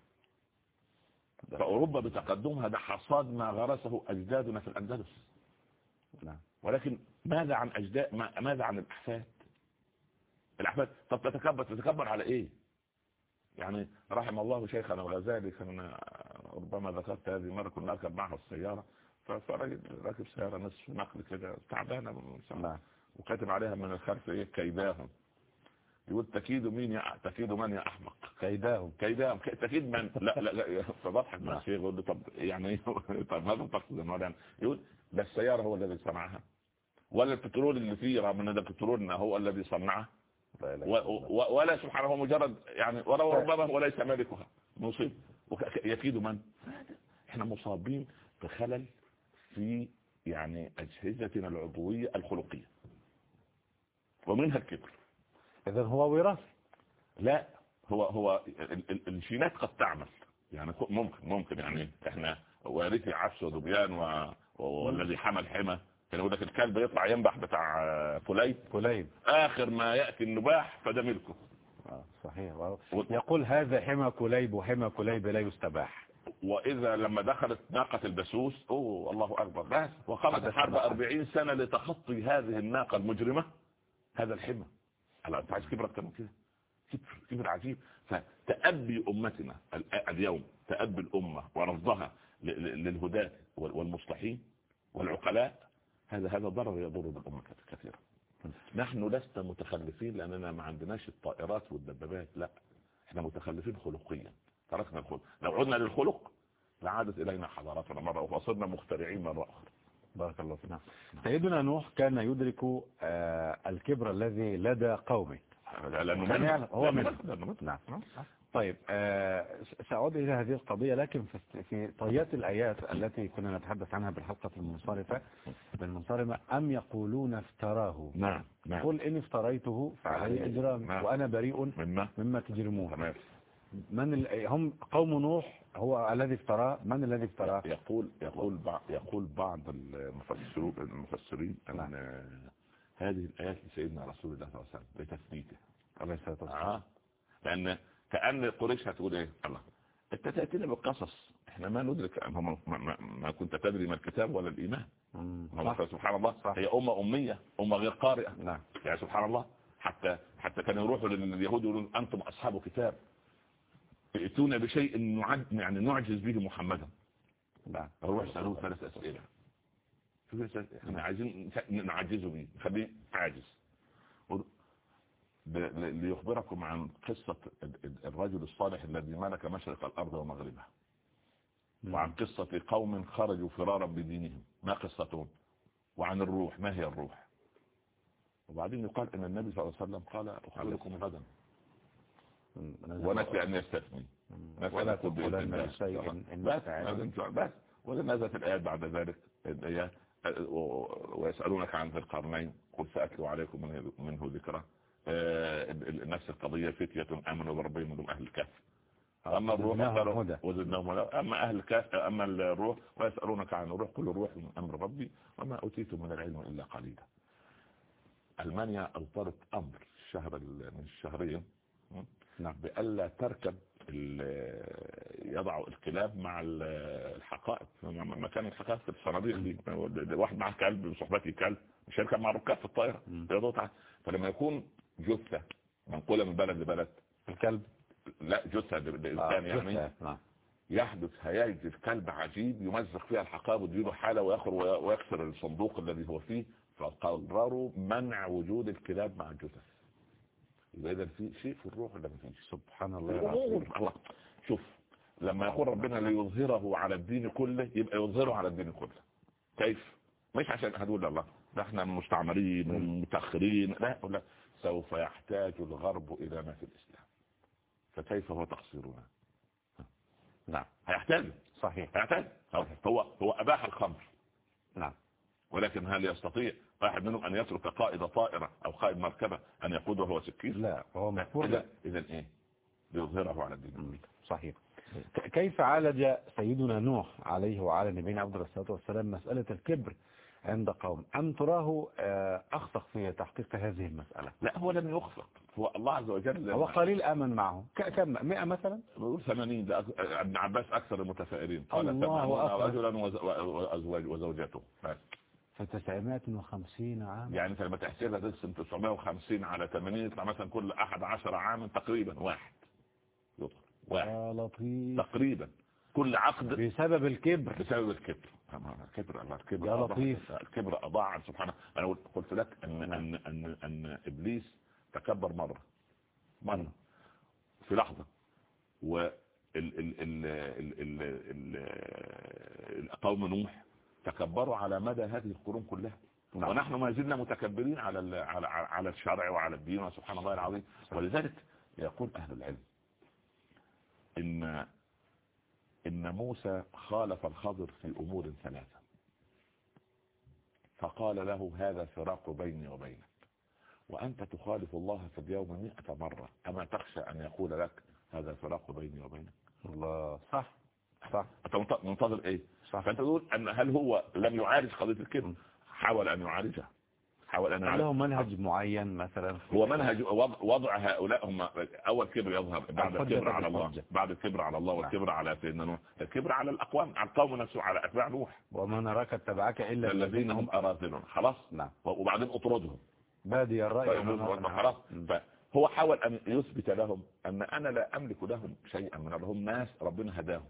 فأوروبا بتقدمها ده حصاد ما غرسه أجدادنا في الأندلس. نعم. ولكن ماذا عن أجداد ما- ماذا عن الأحفاد؟ الأحفاد طب تتكبر تتكبر على إيه؟ يعني رحم الله شيخنا الغزالي كان ربما ذكرت هذه مرة كنا نركب معه السيارة فراجل راكب سيارة نصف نقل كده تعبانة نعم. وكاتب عليها من الخلف إيه؟ كيداهم. يقول تكيد مين يا تكيد من يا أحمق؟ كيداهم. كيداهم. تكيد من؟ لا لا, لا فبضحك مع الشيخ يقول له طب يعني إيه؟ طب ماذا تقصد مولانا يقول ده السيارة هو الذي صنعها. ولا البترول اللي فيه رغم إن ده بترول هو الذي. و- ولا سبحانه هو مجرد يعني ولا ربما وليس مالكها. مصيب يكيد من؟ إحنا مصابين بخلل في يعني أجهزتنا العضوية الخلقية. ومنها الكبر إذا هو وراثي لا هو هو ال- ال- الجينات قد تعمل. يعني ممكن ممكن يعني إحنا وارثي عفش وذبيان و- والذي حمل حمى. كان يقول لك الكلب يطلع ينبح بتاع فليب كليب آخر ما يأتي النباح فده ملكه. صحيح يقول هذا حمى كليب وحمى كليب لا يستباح. وإذا لما دخلت ناقة البسوس أوه الله أكبر. بس. وقامت الحرب سبحان. 40 سنة لتخطي هذه الناقة المجرمة هذا الحمى. هلا أنت عايز كبر أكتر من كده؟ كبر كبر عجيب. فتأبي أمتنا ال- اليوم تأبي الأمة ورفضها للهداة وال- والمصلحين والعقلاء هذا هذا ضرر يضر بالامة كث- كثيرا نحن لسنا متخلفين لاننا ما عندناش الطائرات والدبابات لا إحنا متخلفين خلقيا تركنا الخلق لو عدنا للخلق لعادت الينا حضاراتنا مرة أخرى وصرنا مخترعين مرة أخرى بارك الله فيك سيدنا نوح كان يدرك آه الكبر الذي لدى قومه هو لأنه منه. لأنه منه. نعم طيب آه سأعود إلى هذه القضية لكن في- طيات الآيات التي كنا نتحدث عنها بالحلقة المنصرفة بالمنصرمة أم يقولون افتراه؟ نعم نعم. قل إن افتريته فعلي إجرام نعم. وأنا بريء مما؟ مما تجرمون. تمام. من. هم قوم نوح هو الذي افتراه؟ من الذي افتراه؟ يقول يقول بعض يقول بعض المفسرون المفسرين أن نعم. هذه الآيات لسيدنا رسول الله صلى الله عليه وسلم لتثبيته عليه الصلاة والسلام. آه. كأن قريش هتقول إيه؟ الله أنت تأتينا بالقصص. إحنا ما ندرك ما, ما, ما كنت تدري ما الكتاب ولا الإيمان. سبحان الله. صح. هي أمة أمية أمة غير قارئة. نعم. يعني سبحان الله. حتى حتى كانوا يروحوا لليهود يقولون أنتم أصحاب كتاب. ائتونا بشيء نعد يعني نعجز به محمدا. نعم. روح اسالوه ثلاث أسئلة. إحنا عايزين نعجزه بيه نخليه عاجز. ليخبركم عن قصة ال- ال- الرجل الصالح الذي ملك مشرق الأرض ومغربها. وعن قصة قوم خرجوا فرارا بدينهم. ما قصتهم؟ وعن الروح. ما هي الروح؟ وبعدين يقال أن النبي صلى الله عليه وسلم قال أخبركم غدا. ونسي أن يستثني. نسي ولا أن يقول بإذن تقولن. لشيء بس بس. ونزلت الآيات بعد ذلك هي و- ويسألونك عن ذي القرنين قل سأتلو عليكم منه, منه آه، نفس القضية فتية آمنوا بربهم منهم أهل الكهف. أما الروح وزدناهم هدى. أما أهل الكهف أما الروح ويسألونك عن الروح قل الروح من أمر ربي وما أوتيتم من العلم إلا قليلا. ألمانيا أوطرت أمر الشهر ال- من الشهرين نعم. بألا تركب يضعوا الكلاب مع ال- الحقائب. مكان الحقائب في الصناديق دي. واحد معاه كلب بصحبتي كلب مش هيركب مع الركاب في الطائرة. فلما يكون جثة. منقولة من بلد لبلد. الكلب؟ لا جثة لإنسان آه، يعني. نعم. يحدث هياج الكلب عجيب يمزق فيها الحقائب ويديله حالة ويخر ويكسر الصندوق الذي هو فيه. فقرروا منع وجود الكلاب مع الجثث يبقى إذا في شيء في الروح ولا ما فيش؟ سبحان الله العظيم الله. شوف لما يقول ربنا ليظهره على الدين كله يبقى يظهره على الدين كله. كيف؟ مش عشان هتقول الله ده إحنا مستعمرين ومتاخرين لا لا. سوف يحتاج الغرب إلى ما في الإسلام. فكيف هو تقصيرنا؟ نعم. هيحتاج. صحيح. هيحتاج. هو هو أباح الخمر. نعم. ولكن هل يستطيع واحد منهم أن يترك قائد طائرة أو قائد مركبة أن يقود وهو سكين؟ لا هو مفهوم إذا إذا إيه؟ ليظهره على الدين. صحيح. كيف عالج سيدنا نوح عليه وعلى نبينا عبد الصلاة والسلام مسألة الكبر؟ عند قوم. أم تراه آه، أخطأ في تحقيق هذه المسألة؟ لا هو لم يخفق هو الله عز وجل هو قليل آمن معه. كم؟ مئة مثلا؟ بيقول 80 ده أك- ابن عباس أكثر المتفائلين. قال الله 80 أكبر. رجلا وأزواج وزوجته. فتسعمائة وخمسين عام يعني انت لما تحسبها تقسم 950 على 80 يطلع مثلا كل أحد عشر عاما تقريبا واحد. يدخل واحد. لطيف. تقريبا. كل عقد بسبب الكبر. بسبب الكبر. الكبر الله الكبر يا أضاع- لطيف. الكبر أضاع سبحانه. أنا قلت- لك ان ان ان ان إبليس تكبر مرة. مرة. في لحظة. و ال ال ال ال ال ال قوم نوح تكبروا على مدى هذه القرون كلها. نعم. ونحن ما زلنا متكبرين على ال- على على الشرع وعلى الدين سبحان الله العظيم. ولذلك يقول أهل العلم إن إن موسى خالف الخضر في أمور ثلاثة. فقال له هذا فراق بيني وبينك وأنت تخالف الله في اليوم مئة مرة. أما تخشى أن يقول لك هذا فراق بيني وبينك. الله صح صح. أنت منت- منتظر إيه؟ صح. فأنت تقول أن هل هو لم يعالج قضية الكبر حاول أن يعالجها. حاول ان يعالج له منهج معين مثلا هو منهج وضع, هؤلاء هم أول كبر يظهر بعد الكبر على الله. بعد الكبر على الله والكبر على سيدنا نوح الكبر على الأقوام على القوم نفسه على أتباع نوح. وما نراك اتبعك إلا الذين هم أراذلون. خلاص؟ نعم. وبعدين أطردهم. بادي الرأي طيب، هو- خلاص. فهو حاول أن يثبت لهم أن أنا لا أملك لهم شيئا من هم ناس ربنا هداهم.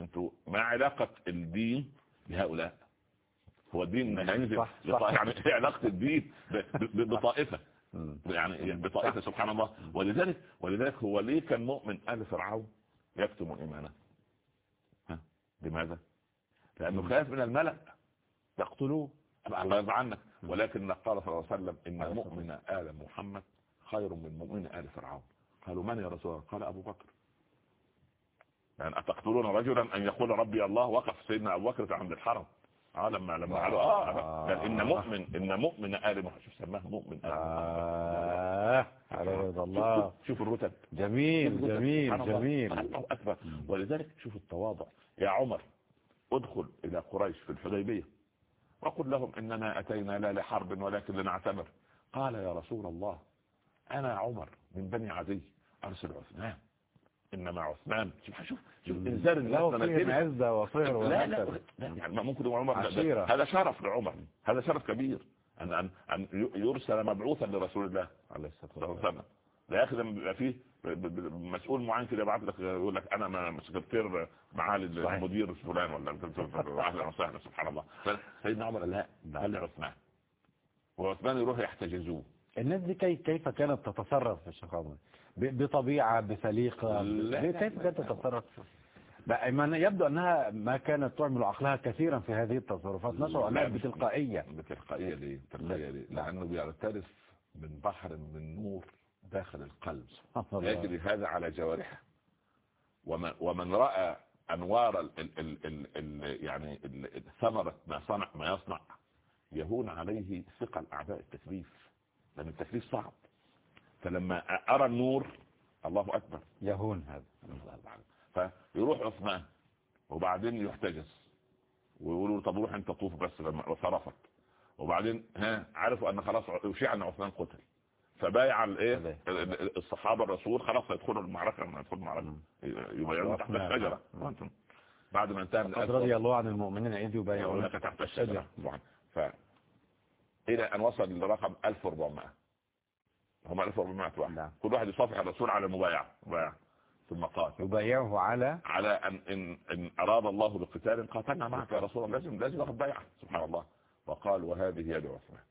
أنتوا ما علاقة الدين بهؤلاء؟ هو الدين هينزل يعني إيه علاقة الدين ب- ب- بطائفة. مم. يعني بطائفة سبحان الله. ولذلك ولذلك هو ليه كان مؤمن آل فرعون يكتم إيمانه؟ ها لماذا؟ لأنه خاف من الملأ. يقتلوه الله يرضى عنك. ولكن قال صلى الله عليه وسلم إن مؤمن آل محمد خير من مؤمن آل فرعون. قالوا من يا رسول الله؟ قال أبو بكر. يعني أتقتلون رجلا أن يقول ربي الله وقف سيدنا أبو بكر عند الحرم؟ آه لما لما قالوا آه قال إن مؤمن إن مؤمن آل محمد شوف سماه؟ مؤمن آل آه. على رضا الله. شوف, الرتب. جميل. جميل. جميل. الله أكبر. ولذلك شوف التواضع. يا عمر ادخل إلى قريش في الحديبية. وقل لهم إننا أتينا لا لحرب ولكن لنعتمر. قال يا رسول الله أنا عمر من بني عدي أرسل عثمان. انما عثمان. شوف شوف شوف انزال الناس. عزة وصهر لا لا لا، يعني ما ممكن عمر لا،. هذا شرف لعمر. هذا شرف كبير. أن أن أن يرسل مبعوثا لرسول الله. عليه الله والسلام. يا أخي لما بيبقى فيه مسؤول معين كده يبعت لك يقول لك أنا ما- سكرتير معالي. المدير فلان ولا أهلا وسهلا سبحان الله. سيدنا عمر لا قال لعثمان وعثمان يروح يحتجزوه. الناس دي كي كيف كانت تتصرف في الشيخ عمر؟ بطبيعة بسليقة لا، لا، كيف لا، كانت لا. تتصرف. بقى ما يبدو أنها ما كانت تعمل عقلها كثيرا في هذه التصرفات. نشعر أنها لا، بتلقائية. بتلقائية ليه تلقائية ليه لا. لأنه بيغترف من بحر من نور داخل القلب. يجري هذا على جوارحه. ومن, ومن رأى أنوار ال ال ال ال ال يعني ثمرة ما صنع ما يصنع يهون عليه ثقل أعداء التكليف. لأن التكليف صعب. فلما أرى النور الله أكبر. يهون هذا. فيروح عثمان وبعدين يحتجز. ويقولوا طب روح أنت طوف بس لما وصرفت وبعدين ها عرفوا أن خلاص يشيع ان عثمان قتل. فبايع الايه الصحابة الرسول خلاص هيدخلوا المعركة لما يدخلوا المعركة. يبايعون تحت. الشجرة. وأنتم بعد ما انتهى من رضي الله عن المؤمنين يقولون يبايعونك تحت الشجرة. طبعا. ف إلى أن وصل لرقم 1400 هم 1400 واحد. نعم. كل واحد يصافح الرسول على المبايعه مبايعة. ثم قال. يبايعه على على ان ان إن أراد الله بقتال قاتلنا معك يا رسول الله. لازم لازم ناخد بيعه سبحان الله. وقال وهذه يد عثمان.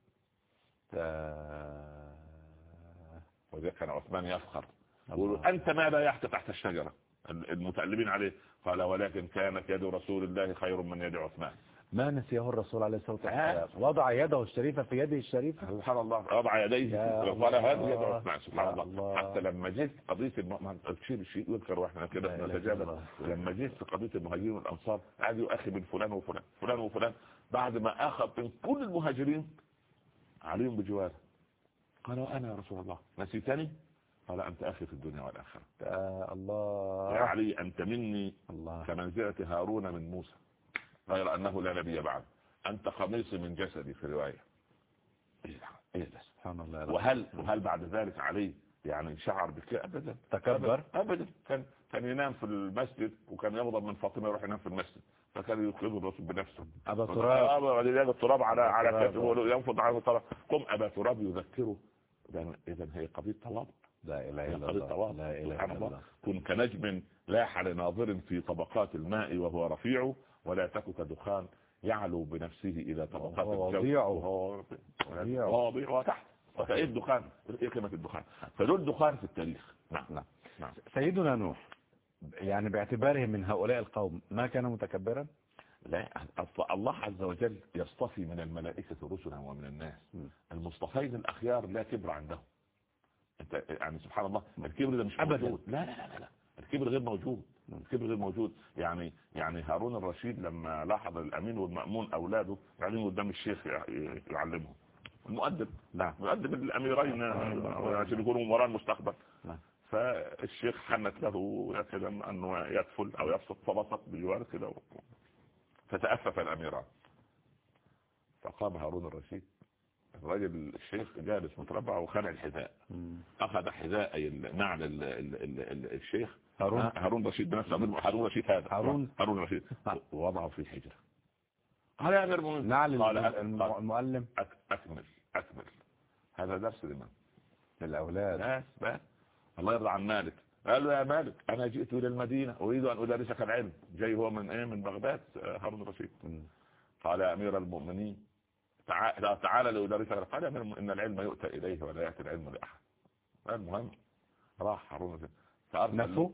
وذلك كان عثمان يفخر. يقول أنت ما بايعت تحت الشجرة. المتألبين عليه. قال ولكن كانت يد رسول الله خير من يد عثمان. ما نسيه الرسول عليه الصلاة والسلام. وضع يده الشريفة في يده الشريفة. سبحان الله. وضع يديه يا وقال. هذه يد عثمان سبحان يا الله. حتى لما جيت قضية الم... تشيل الشيء يذكر وإحنا كده الله. لما جيت في قضية المهاجرين والأنصار قعد يؤخي بين فلان وفلان. فلان وفلان. بعد ما أخذ من كل المهاجرين عليهم بجواره قال وأنا يا رسول الله. نسيتني؟ قال أنت أخي في الدنيا والآخرة. يا يا الله علي أنت مني. الله. كمنزله هارون من موسى. غير أنه لا نبي بعد. أنت قميصي من جسدي في رواية. إيه ده؟ ده؟ سبحان الله. وهل وهل بعد ذلك علي يعني شعر بكده ابدا. تكبر؟ ابدا. كان كان ينام في المسجد وكان يغضب من فاطمة يروح ينام في المسجد. فكان يوقظ الرسول بنفسه. أبا تراب. وبعدين يجي التراب على على تراب. كتفه ينفض على التراب قم أبا تراب يذكره. اذا هي قضية تواضع لا إله إلا الله. لا إله إلا الله. الله. كن كنجم لاح لناظر في طبقات الماء وهو رفيع ولا تك كدخان يعلو بنفسه طبقات وهو الجو. وضيع وتحت. فايه الدخان إيه قيمه الدخان؟ فدول دخان في التاريخ. نعم نعم نعم. سيدنا نوح يعني باعتباره من هؤلاء القوم ما كان متكبرا؟ لا الله عز وجل يصطفي من الملائكة رسلا ومن الناس. المصطفين الأخيار لا كبر عندهم. أنت يعني سبحان الله الكبر ده مش أبداً. موجود لا لا لا لا. الكبر غير موجود. الكبر غير موجود. يعني يعني هارون الرشيد لما لاحظ الأمين والمأمون أولاده قاعدين قدام الشيخ يع- يعلمهم. المؤدب. نعم مؤدب الأميرين عشان يكونوا وراء المستقبل. نعم. فالشيخ حنت له كده أنه يدفل أو يبسط فبسط بجوار كده فتأفف الأميران. فقام هارون الرشيد. الراجل الشيخ جالس متربع وخلع الحذاء. أخذ حذاء نعل ال- ال- ال- ال- الشيخ. هارون هارون رشيد بنفسه هارون رشيد هذا. هارون. هارون رشيد ووضعه في الحجرة. قال يا أمير المؤمنين؟ نعل قال الم- قال المعلم أك- أكمل أكمل. هذا درس لمن؟ للأولاد. بس بس. الله يرضى عن مالك. قال له يا مالك أنا جئت إلى المدينة أريد أن أدرسك العلم. جاي هو من إيه؟ من بغداد آه، هارون الرشيد مم. قال يا أمير المؤمنين تعال تعال لأدرسك قال يا أمير المؤمنين إن العلم يؤتى إليه ولا يأتي العلم لأحد. المهم راح هارون فأرسل نفسه؟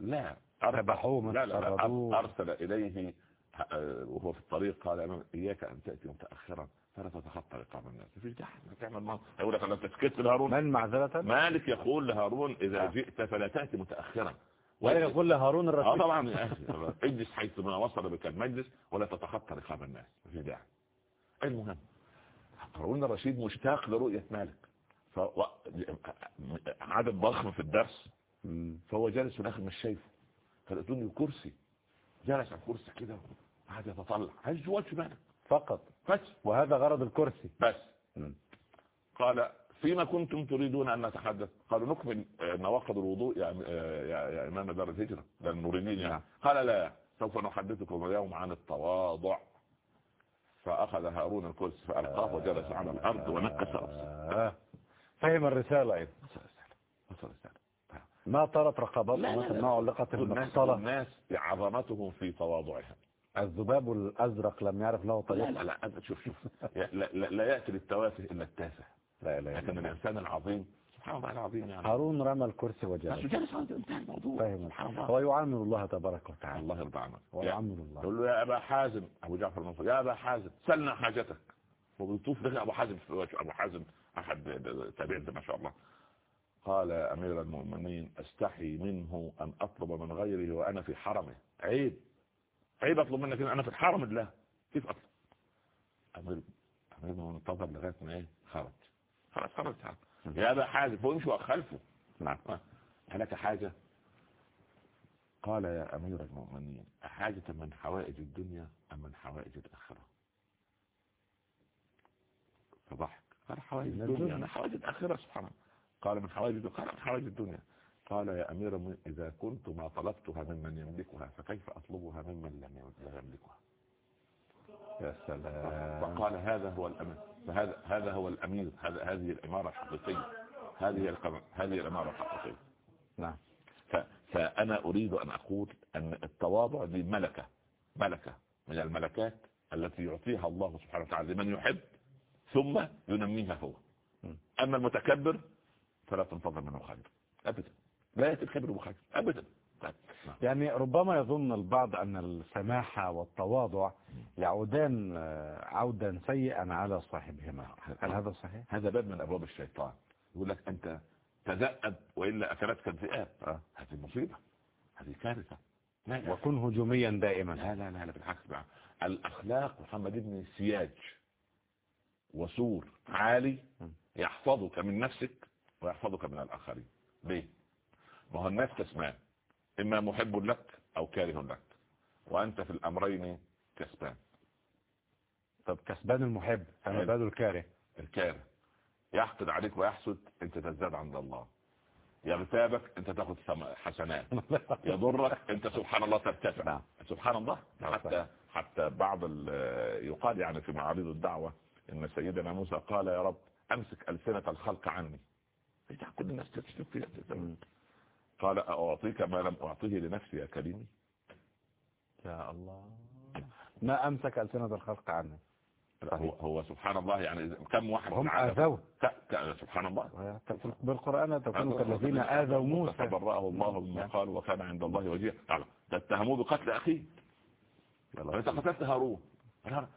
لا ذبحوه لا لا, لا. أرسل إليه آه، وهو في الطريق قال إياك أن تأتي متأخرا فلا تتخطى رقاب الناس. مفيش داعي تعمل ما يقول لك أنا تسكت لهارون. من معذرة؟ مالك يقول لهارون إذا جئت فلا تأتي متأخرا. ولا يقول لهارون آه الرشيد؟ طبعا يا أخي اجلس حيث ما وصل بك المجلس ولا تتخطى رقاب الناس. في داعي. المهم هارون الرشيد مشتاق لرؤية مالك. ف عدد ضخم في الدرس. فهو جالس في الآخر مش شايفه. فلقيتوني كرسي جلس على الكرسي كده قعد يتطلع. عايز وجه مالك فقط. بس. وهذا غرض الكرسي. بس. مم. قال فيما كنتم تريدون أن نتحدث؟ قالوا نكمل نواقض الوضوء يا, يا, يا إمام دار الهجرة ده النوريين يعني. نعم. قال لا. سوف نحدثكم اليوم عن التواضع. فأخذ هارون الكرسي فألقاه وجلس على الأرض ونكس رأسه. آه. فهم الرسالة أيضا. وصل الرسالة. ما طرت رقبات لا، لا، مثل لا. ما علقت الناس المقصلة الناس عظمتهم في تواضعهم الذباب الأزرق لم يعرف له لا طريق لا. لا أنت شوف شوف. لا, لا, لا يأتي للتوافه إلا التافه. لا إلا لكن الإنسان العظيم سبحان الله العظيم يعني. هارون رمى الكرسي بس وجلس جلس على انتهى الموضوع. فهم سبحان الله. هو يعامل الله تبارك وتعالى. الله يرضى عنك ويعامل الله. يقول له يا أبا حازم. أبو جعفر المنصور يا أبا حازم سلنا حاجتك. وبيطوف دخل أبو حازم في وجه أبو حازم أحد تابعين ما شاء الله. قال يا أمير المؤمنين أستحي منه أن أطلب من غيره وأنا في حرمه. عيب. عيب أطلب منك أنا في الحرم الله. كيف أطلب؟ أمير أمير المؤمنين انتظر لغاية ما إيه؟ خرج. خلاص خرج. يا أبا حازم وامشوا خلفه نعم. هلك حاجة؟ قال يا أمير المؤمنين أحاجة من حوائج الدنيا أم من حوائج الآخرة؟ فضحك قال حوائج الدنيا. أنا حوائج الآخرة سبحان الله. قال من حوائج الدنيا قال من حوائج الدنيا. قال يا أمير إذا كنت ما طلبتها ممن يملكها فكيف أطلبها ممن لم لا يملكها؟ يا سلام. فقال هذا هو الأمير فهذا هذا هو الأمير هذا هذه الإمارة الحقيقية. هذه هذه الإمارة الحقيقية. نعم. فأنا أريد أن أقول أن التواضع دي ملكة ملكة من الملكات التي يعطيها الله سبحانه وتعالى لمن يحب ثم ينميها هو. أما المتكبر فلا تنتظر منه خير. أبدا. لا يأتي الكبر بخير. أبدا. يعني ربما يظن البعض أن السماحة والتواضع يعودان آه، عودا سيئا على صاحبهما. هل هذا صحيح؟ هذا باب من أبواب الشيطان. يقول لك أنت تدأب وإلا أكلتك الذئاب. آه. هذه مصيبة. هذه كارثة. وكن هجوميا دائما. لا لا لا, لا بالعكس بقى. الأخلاق محمد ابن سياج وسور عالي يحفظك من نفسك. ويحفظك من الآخرين. ليه؟ ما هو الناس تسمان إما محب لك أو كاره لك. وأنت في الأمرين كسبان. طب كسبان المحب فما حلو. باله الكاره. الكاره. يحقد عليك ويحسد أنت تزداد عند الله. يغتابك أنت تاخذ ثم- حسنات. يضرك أنت سبحان الله ترتفع. نعم. سبحان الله. نعم، حتى. حتى بعض ال- يقال يعني في معارض الدعوة إن سيدنا موسى قال يا رب أمسك ألسنة الخلق عني. كل الناس تكتب فيها مم. قال أعطيك ما لم أعطيه لنفسي يا كريمي يا الله. ما أمسك ألسنة الخلق عنه. هو, هو سبحان الله يعني كم واحد هم آذوه سبحان الله. بالقرآن تكونوا كالذين آذوا موسى. فبرأه الله مما قال وكان عند الله وجيها قال ده اتهموه بقتل أخيه انت قتلت هارون.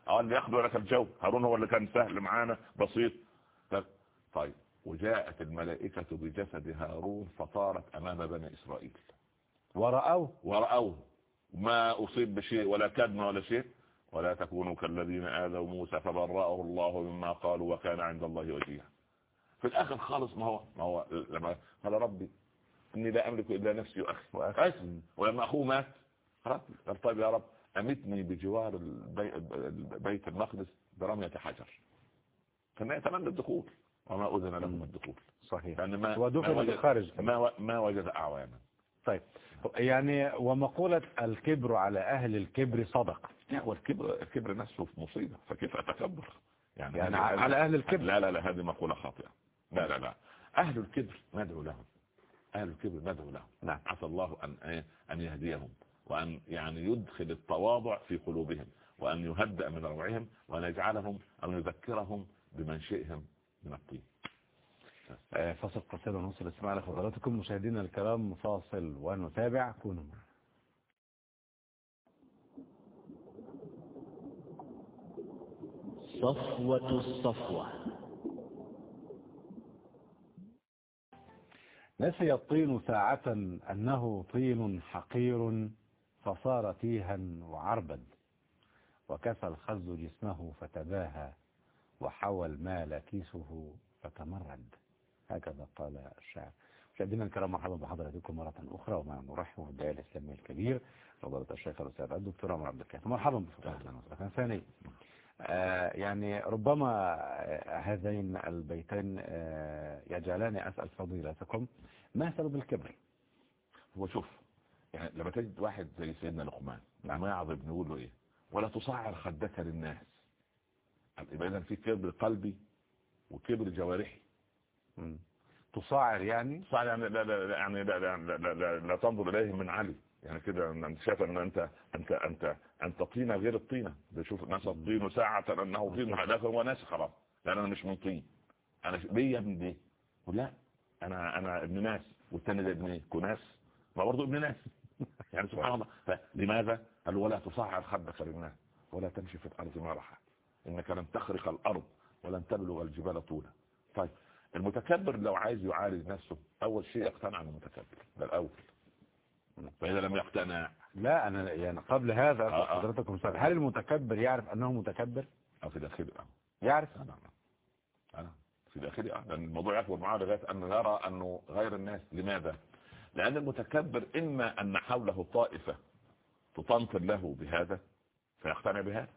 قال لي ياخذوا لك الجو. هارون هو اللي كان سهل معانا بسيط. طيب. وجاءت الملائكة بجسد هارون فطارت أمام بني إسرائيل. ورأوه. ورأوه. ما أصيب بشيء ولا كدم ولا شيء. ولا تكونوا كالذين آذوا موسى فبرأه الله مما قالوا وكان عند الله وجيها. في الآخر خالص ما هو ما هو لما قال ربي إني لا أملك إلا نفسي وأخي. ولما أخوه مات قال طيب يا رب أمتني بجوار البي... بيت المقدس برمية حجر. كان يتمنى الدخول. وما أذن لهم. الدخول. صحيح. لأن ما ودخل ما وجد, بالخارج كمان. ما, و... ما وجد أعوانا. طيب. يعني ومقولة الكبر على أهل الكبر صدق. لا والكبر الكبر نفسه في مصيبة فكيف أتكبر؟ يعني هذه- على أهل الكبر. لا لا لا هذه مقولة خاطئة. لا لا لا. أهل الكبر ندعو لهم. أهل الكبر ندعو لهم. نعم. عسى الله أن؟ أن يهديهم وأن يعني يدخل التواضع في قلوبهم وأن يهدأ من روعهم وأن يجعلهم أو يذكرهم بمنشئهم من الطين آه، فاصل قصير ونوصل الاستماع لفضلاتكم. مشاهدينا الكرام فاصل ونتابع. كونوا معنا. صفوة الصفوة. نسي الطين ساعة أنه طين حقير فصار تيها وعربد وكفى الخز جسمه فتباهى. وحوى المال كيسه فتمرد. هكذا قال الشاعر. مشاهدينا الكرام مرحبا بحضراتكم مرة أخرى ومع نرحب بالداعي الإسلامي الكبير فضيلة الشيخ الأستاذ الدكتور عمر عبد الكافي. مرحبا بفضيلتنا مرة ثانية آه، يعني ربما آه، هذين البيتين آه، يجعلاني أسأل فضيلتكم ما سبب الكبر؟ هو شوف يعني لما تجد واحد زي سيدنا لقمان لما يعظ ابنه يقول له إيه؟ ولا تصعر خدك للناس. يبقى اذا في كبر قلبي وكبر جوارحي. تصاعر يعني؟ صعب يعني لا لا لا يعني لا لا لا, لا, لا, لا تنظر إليه من علي. يعني كده انت شايف إن انت انت انت أنت طينة غير الطينة. بشوف الناس الطين ساعة انه طين لكن هو ناس خلاص. لأن أنا مش من طين. أنا ش- ليه يا ابن ليه؟ لا. أنا أنا ابن ناس والتاني ده ابن كناس. ما برضه ابن ناس. يعني سبحان الله. فلماذا؟ قال ولا تصعر خدك للناس ولا تمشي في الأرض مرحا إنك لن تخرق الأرض ولن تبلغ الجبال طولا. طيب المتكبر لو عايز يعالج نفسه أول شيء يقتنع انه متكبر ده الأول. فإذا لم يقتنع. لا أنا يعني قبل هذا آه، آه. حضرتكم سؤال هل المتكبر يعرف أنه متكبر؟ أو في داخله آه. يعرف؟ أنا أنا في داخلي آه. لأن الموضوع يكبر معاه لغاية أن نرى أنه غير الناس. لماذا؟ لأن المتكبر إما أن حوله طائفة تطنطن له بهذا فيقتنع بهذا.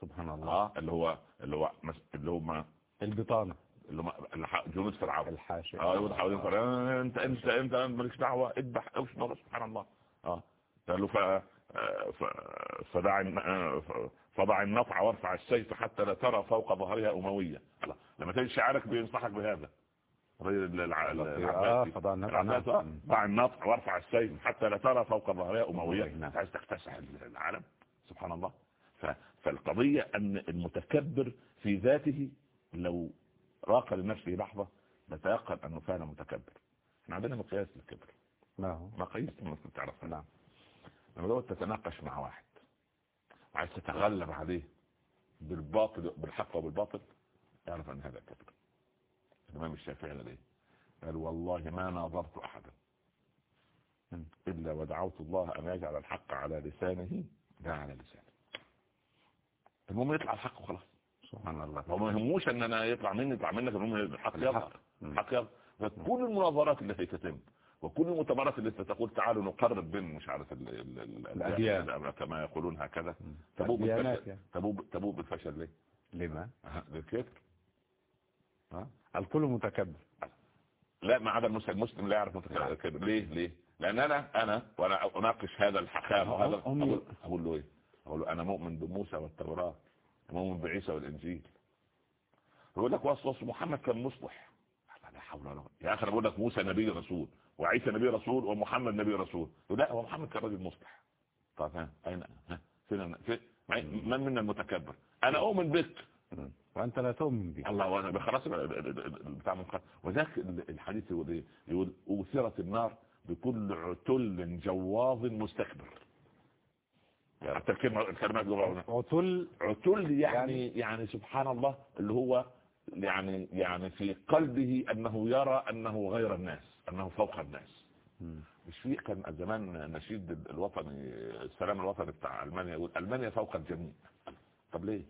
سبحان الله. اللي هو اللي هو مس- اللي هم البطانة. اللي جنود فرعون. الحاشية. آه يقول حوالين فرعون انت انت انت مالكش دعوة. اذبح اوش نور سبحان الله. آه. قال له ف آه، ف- فدع آه، ف- فضع النطع وارفع السيف حتى لا ترى فوق ظهرها أموية. الله. لما تجد شعارك بينصحك بهذا. آه، ضع النطع وارفع السيف حتى لا ترى فوق ظهرها أموية. نعم. انت عايز تكتسح العالم؟ سبحان الله. فالقضية أن المتكبر في ذاته لو راق لنفسه لحظة نتيقن أنه كان متكبر. إحنا عندنا مقياس للكبر. ما هو مقاييس ممكن تعرفها نعم. لما تقعد تتناقش مع واحد وعايز تتغلب عليه بالباطل بالحق وبالباطل اعرف أن هذا كذب الإمام الشافعي قال إيه؟ قال والله ما ناظرت أحدا. إلا ودعوت الله أن يجعل الحق على لسانه لا على لسانه. المهم يطلع الحق وخلاص. سبحان الله. هو ما يهموش إن أنا يطلع مني يطلع منك المهم الحق يظهر. الحق يظهر فكل المناظرات التي تتم وكل المؤتمرات التي تقول تعالوا نقرب بين مش عارف ال- ال- ال- الأديان. كما يقولون هكذا. الديانات بالفشل. يعني. تبوء تبوء بالفشل ليه؟ لما؟ ها؟ الكل متكبر. لا ما عدا المسلم المسلم لا يعرف الكبر ليه؟ ليه؟ لأن أنا أنا وأنا أناقش هذا الحكام هم- أقول, له إيه؟ أقول له أنا مؤمن بموسى والتوراة مؤمن بعيسى والإنجيل. يقول لك وصل محمد كان مصلح. لا حول ولا قوة. يا أخي أنا بقول لك موسى نبي رسول وعيسى نبي رسول ومحمد نبي رسول. يقول لا هو محمد كان راجل مصلح. طيب ها أين؟ ها فين فين؟ من منا المتكبر؟ أنا أؤمن بك. وأنت لا تؤمن به الله وأنا خلاص بتاع منقطع وذاك الحديث يقول إيه؟ يقول أوثرت النار بكل عتل جواظ مستكبر. حتى الكلمة الكلمات جواظ عتل عتل يعني يعني سبحان الله اللي هو يعني يعني في قلبه أنه يرى أنه غير الناس أنه فوق الناس. مش في كان زمان نشيد الوطني السلام الوطني بتاع ألمانيا يقول ألمانيا فوق الجميع. طب ليه؟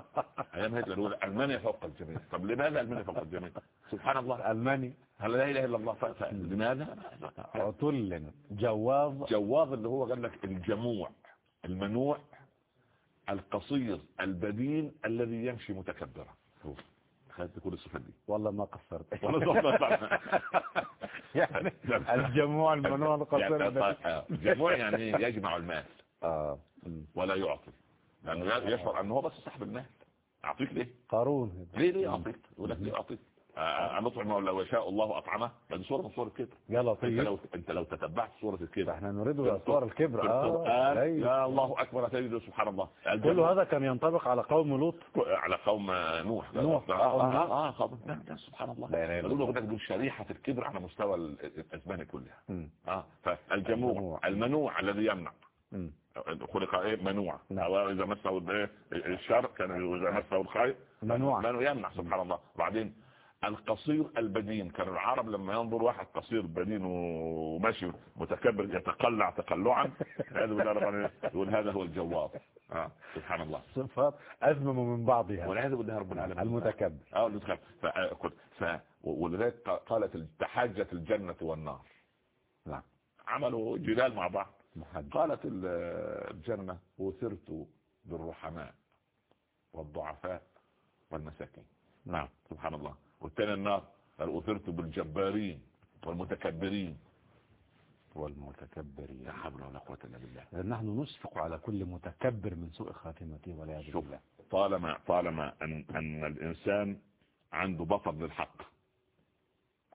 أيام هتلر يقول ألمانيا فوق الجميع. طب لماذا ألمانيا فوق الجميع؟ سبحان الله ألماني. هل لا إله إلا الله؟ ف- ف- لماذا؟ عتل جواظ جواظ اللي هو قال لك الجموع. المنوع القصير البدين الذي يمشي متكبرا. خلينا تقول الصفات دي. والله ما قصرت. والله يعني الجموع الممنوع القصير يعني جموع يعني يجمع المال. مم. ولا يعطي. لأنه يشعر أنه هو بس صاحب المال. أعطيك ليه؟ قارون. ليه ليه أعطيك؟ يقول لك ليه أعطيك؟ آه، نطعم لو يشاء الله أطعمه هذه صورة من صور الكبر. يا أنت لطيف. لو أنت لو تتبعت صورة الكبر. إحنا نريد صور الكبر. أيوة. يا الله أكبر تجد سبحان الله. كل هذا كان ينطبق على قوم لوط. على قوم نوح. نوح. آه، آه. قوم. لا لا سبحان الله. الله. لك دول شريحة الكبر على مستوى ال- الأزمان كلها. آه فالجموع الجموع. المنوع الذي يمنع. خلق إيه؟ منوع. نعم. أو إذا مسه الايه الشر كان إذا مسه الخير. منوع. منوع يمنع سبحان الله. بعدين القصير البدين كان العرب لما ينظر واحد قصير بدين وماشي متكبر يتقلع تقلعا هذا يقول هذا هو الجواب. آه سبحان الله. صفات أزمم من بعضها. والعياذ بالله رب العالمين. المتكبر. آه المتكبر. ف... ف... ولذلك قالت تحاجت الجنة والنار. نعم. عملوا جدال مع بعض. محدد قالت ال- الجنة وثرت بالرحماء والضعفاء والمساكين. نعم سبحان الله. والتاني النار قال أثرت بالجبارين والمتكبرين. والمتكبرين. لا حول ولا قوة إلا بالله. نحن نشفق على كل متكبر من سوء خاتمته والعياذ شوف بالله. طالما طالما أن, أن الإنسان عنده بطر للحق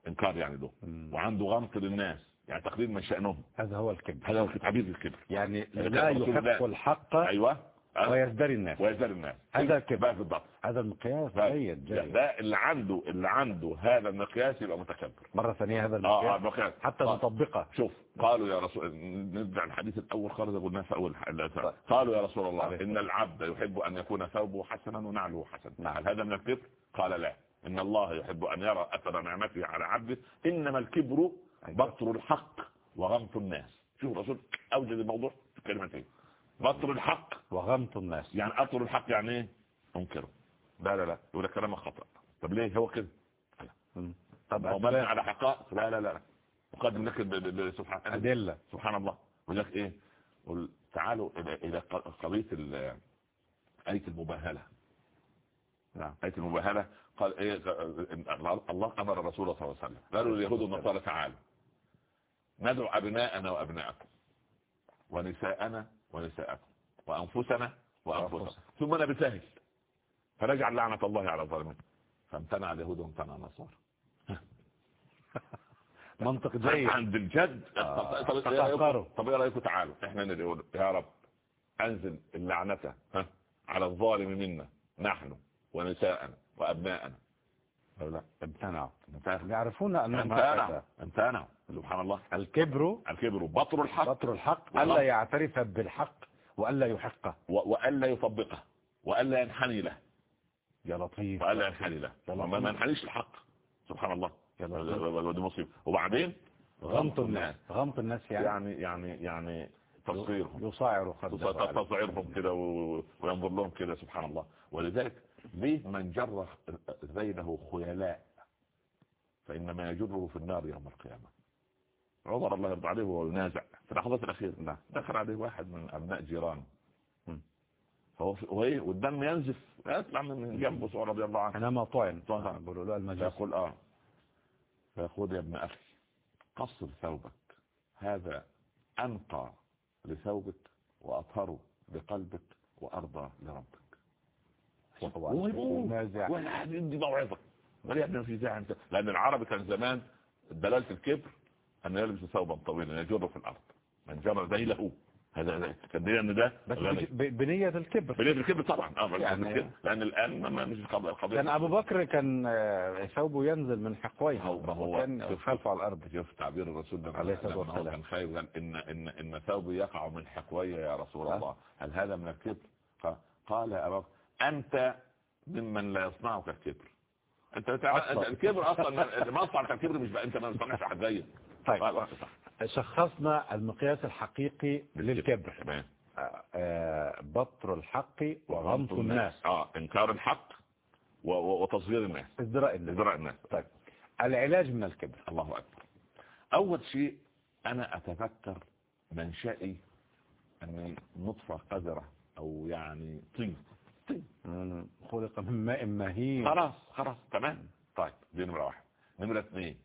إنكار يعني له مم. وعنده غمط للناس يعني تقليل من شأنهم. هذا هو الكبر. هذا هو تعبير الكبر. يعني لا يحق. الحق أيوة. أه؟ ويزدري الناس. ويزداد الناس. هذا. بقى بالضبط. هذا المقياس جيد جيد. ده اللي عنده اللي عنده هذا المقياس يبقى متكبر. مرة ثانية هذا آه آه المقياس. المقياس. حتى آه. نطبقه شوف قالوا يا رسول نرجع الحديث الأول خالص قلناه في أول حلقة. قالوا يا رسول الله. إن العبد يحب أن يكون ثوبه حسنا ونعله حسنا نعم. هذا من الكبر؟ قال لا. إن الله يحب أن يرى أثر نعمته على عبده. إنما الكبر بطر الحق وغمط الناس. شوف الرسول أوجد الموضوع في كلمتين. بطر الحق. وغمط الناس. يعني اطر الحق يعني إيه؟ أنكره. لا لا لا. يقول لك كلامك خطأ. طب ليه؟ هو كده. طب أسباب على حقائق؟ لا لا لا اقدم لك ب- ب- ب- سبحان أدلة. سبحان الله. يقول لك إيه؟ قل تعالوا إلى إلى ق- قضية ال- آية المباهلة. نعم. آية المباهلة. قال إيه؟ ق- الله أمر الرسول صلى الله عليه وسلم. قالوا اليهود والنصارى تعالوا. ندعو أبناءنا وأبناءكم ونساءنا ونساءكم وأنفسنا وأنفسكم. ثم نبتهل فنجعل لعنة الله على الظالمين. فامتنع اليهود وامتنع النصارى. منطق جيد. عند الجد. آه. طب إيه طب إيه رأيكم تعالوا. إحنا نقول يا رب أنزل اللعنة على الظالم منا نحن ونساءنا وأبناءنا. لا؟ امتنعوا. امتنعوا. يعرفون أنهم امتنعوا. امتنعوا. سبحان الله. الكبر الكبر. بطر الحق. بطر الحق. ألا يعترف بالحق وألا يحقه. وألا يطبقه. وألا ينحني له. يا لطيف. وألا ينحني له. ما ينحنيش الحق. سبحان الله. ودي مصيبة وبعدين؟ غمط الناس. غمط الناس يعني. يعني يعني يعني تصغيرهم. يصاعر خده تصغيرهم كده وينظر لهم كده. سبحان الله. ولذلك ليه من جر ذيله خيلاء؟ فإنما يجره في النار يوم القيامة. عمر الله يرضى عليه وهو ينازع. في اللحظات الأخيرة نعم. دخل عليه واحد من أبناء جيرانه. فهو وإيه والدم ينزف. يطلع من جنبه سؤال رضي الله عنه. حينما طعن. طعن. له المجاز فيقول آه. فيقول يا ابن أخي قصر ثوبك. هذا أنقى لثوبك وأطهر لقلبك وأرضى لربك. دي موعظة ولا يا ابني في زعل. انت لأن العربي كان زمان دلالة الكبر أن يلبس ثوبا طويلا يجره في الأرض. من جر ذيله هذا هذا- كان دليل أن ده بس بنية الكبر. بليل الكبر طبعا. آه يعني-. لأن الآن ما- مش القضية القضية كان أبو بكر كان آه، ثوبه ينزل من حقويه ما هو- وكان شوف- خلفه على الأرض. شوف تعبير الرسول ده؟ عليه هو والسلام. كان خايف قال إن إن إن ثوبي يقع من حقوي يا رسول. الله. هل هذا من الكبر؟ قال- قال يا أبا بكر، أنت ممن لا يصنعك الكبر أنت تع- أصلاً. الكبر أصلا المصنع بتاع الكبر مش بقى أنت ما تصنعش حد زيك. طيب. صح. شخصنا المقياس الحقيقي للكبر. تمام. آه، آه، بطر الحق وغمط الناس. آه إنكار الحق وتصغير الناس. ازدراء الناس. ازراء الناس. طيب. العلاج من الكبر. الله أكبر. أول شيء أنا أتذكر منشأي أني نطفة قذرة أو يعني طين. طين خلق من ماء مهين. خلاص خلاص تمام. طيب دي نمرة واحد. نمرة اثنين.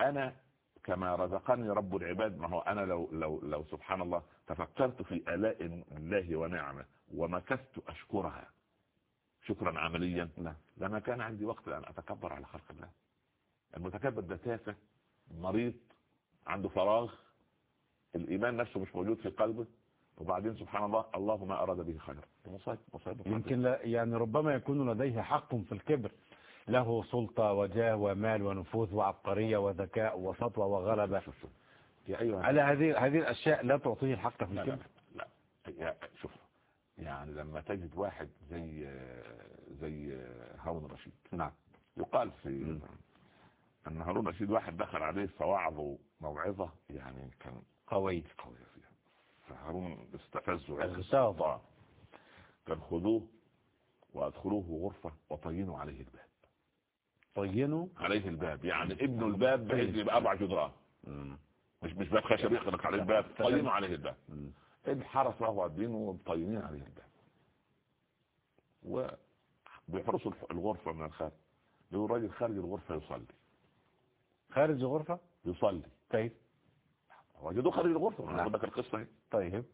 أنا كما رزقني رب العباد ما هو أنا لو لو لو سبحان الله تفكرت في آلاء الله ونعمه ومكثت أشكرها. شكرا عمليا. نعم. لما كان عندي وقت ان أتكبر على خلق الله. المتكبر ده تافه مريض عنده فراغ. الإيمان نفسه مش موجود في قلبه. وبعدين سبحان الله الله ما أراد به خير. يمكن لا يعني ربما يكون لديه حق في الكبر. له سلطة وجاه ومال ونفوذ وعبقرية وذكاء وسطوة وغلبة. يا أيها على هذه هذه الأشياء لا تعطيه الحق في لا لا الكبر. لا. يا- شوف يعني لما تجد واحد زي زي هارون الرشيد. نعم. يقال في أن هارون الرشيد واحد دخل عليه فوعظه موعظه يعني كان قوي. قوي. فهارون استفزه اغتاظ. آه. كان خذوه وادخلوه غرفة وطينوا عليه الباب. طينه عليه الباب. يعني ابن الباب بحيث يبقى أربع جدران. مش مش باب خشب يخلق عليه الباب. طينوا عليه الباب. الحرس وهو قاعدين ومطينين عليه الباب. وبيحرسوا الغرفة من الخارج. لو الراجل خارج الغرفة يصلي. خارج الغرفة؟ يصلي. طيب وجدوه خارج الغرفة. نعم. ناخد لك القصة اهي طيب.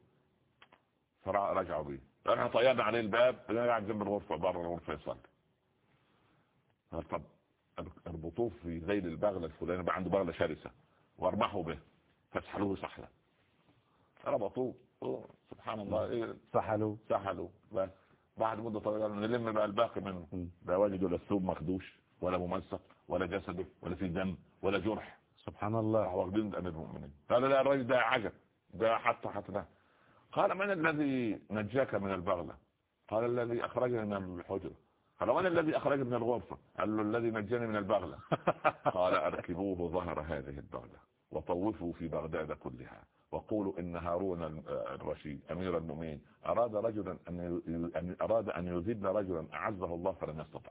فرجعوا بيه إحنا طيرنا عليه الباب أنا قاعد جنب الغرفة بره الغرفة يصلي. طب أربطوه في ذيل البغلة الفلاني بقى عنده بغلة شرسة. وارمحوا به. فاسحلوه سحلة. ربطوه. سبحان الله. إيه؟ سحلوا سحلوا بس. بعد مدة طويلة نلم بقى الباقي منه. مم. لا وجدوا لا الثوب مخدوش ولا ممسك ولا جسده ولا في دم ولا جرح. سبحان الله. واخدين ده أمير المؤمنين. قال لا الراجل ده عجب. ده حتى حتى ده. قال من الذي نجاك من البغلة؟ قال الذي أخرجني من الحجرة. قال من الذي أخرجني من الغرفة؟ قال له الذي نجاني من البغلة. قال أركبوه ظهر هذه البغلة وطوفوا في بغداد كلها وقولوا إن هارون الرشيد أمير المؤمنين أراد رجلا أن أراد أن يذل رجلا أعزه الله فلم يستطع.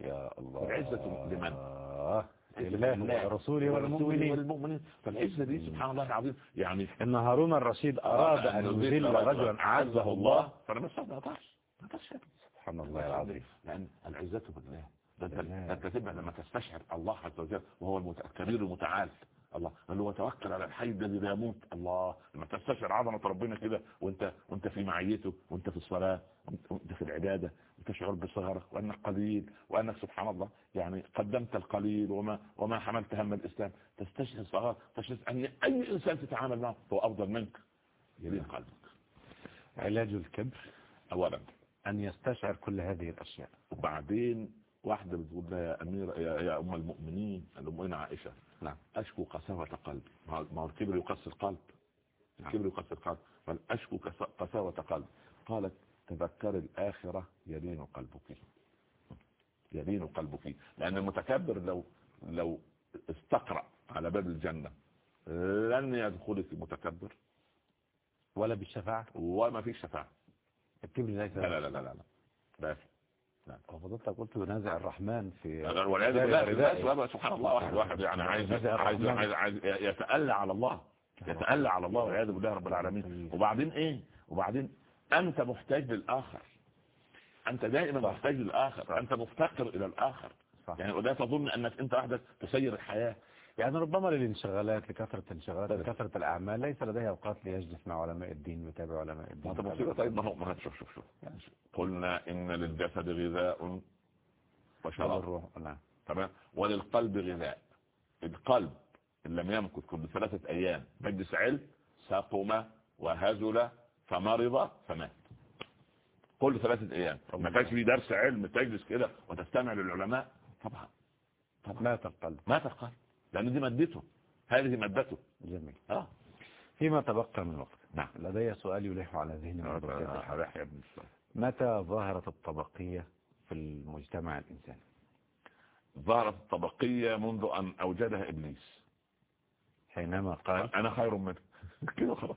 يا الله. والعزة لمن؟ لله ورسوله والمؤمنين. والمؤمنين. فالعزة دي سبحان الله العظيم. يعني إن هارون الرشيد أراد أن يذل رجلا أعزه الله. يستطع ما قدرش ما قدرش سبحان الله العظيم. لأن العزة بالله. ده انت تبقى لما تستشعر الله عز وجل وهو الكبير المتعال. الله. قال له توكل على الحي الذي لا يموت. الله لما تستشعر عظمة ربنا كده وانت وانت في معيته وانت في الصلاة وانت في العبادة وتشعر بصغرك وانك قليل وانك سبحان الله يعني قدمت القليل وما وما حملت هم الإسلام. تستشعر صغار تستشعر أن أي إنسان تتعامل معه هو أفضل منك. يلين قلبك. علاج الكبر. اولا. أن يستشعر كل هذه الأشياء. وبعدين واحدة بتقول لها يا أمير يا, يا أم المؤمنين الأمين عائشة؟ نعم. أشكو قساوة قلبي ما هو- الكبر يقسي القلب الكبر يقسي القلب بل أشكو قساوة قلب. قالت تذكر الآخرة يلين قلبك. يلين قلبك. لأن المتكبر لو لو استقرأ على باب الجنة لن يدخلك متكبر ولا بالشفاعة؟ وما فيش شفاعة. الكبر ليس لا لا لا لا لا. لا في. وفضلتك قلت ينازع الرحمن في والعياذ بالله سبحان الله واحد واحد يعني عايز عايز. عايز, يتألى على الله يتألى على الله والعياذ بالله رب العالمين وبعدين إيه وبعدين أنت محتاج للآخر أنت دائما. محتاج للآخر. أنت مفتقر إلى الآخر. يعني ولا تظن أنك أنت وحدك تسير الحياة يعني ربما للانشغالات لكثرة الانشغالات لكثرة الأعمال ليس لديه أوقات ليجلس مع علماء الدين ويتابع علماء الدين. ما انت مصيبة طيب ما هو ما هو- شوف شوف شوف. يعني. قلنا إن للجسد غذاء وشراب. نعم. تمام؟ وللقلب غذاء. القلب إن لم يمكث كل ثلاثة أيام مجلس علم سقم وهزل فمرض فمات. كل ثلاثة أيام. ما كانش في درس علم تجلس كده وتستمع للعلماء. طبعا. طبعا. مات القلب. مات القلب. لأن دي مادته. هذه مادته. جميل. آه. فيما تبقى من وقت. نعم لدي سؤال يلح على ذهني متى ظهرت الطبقية في المجتمع الإنساني؟ ظهرت الطبقية منذ أن أوجدها إبليس. حينما قال أنا خير منه. كده خلاص.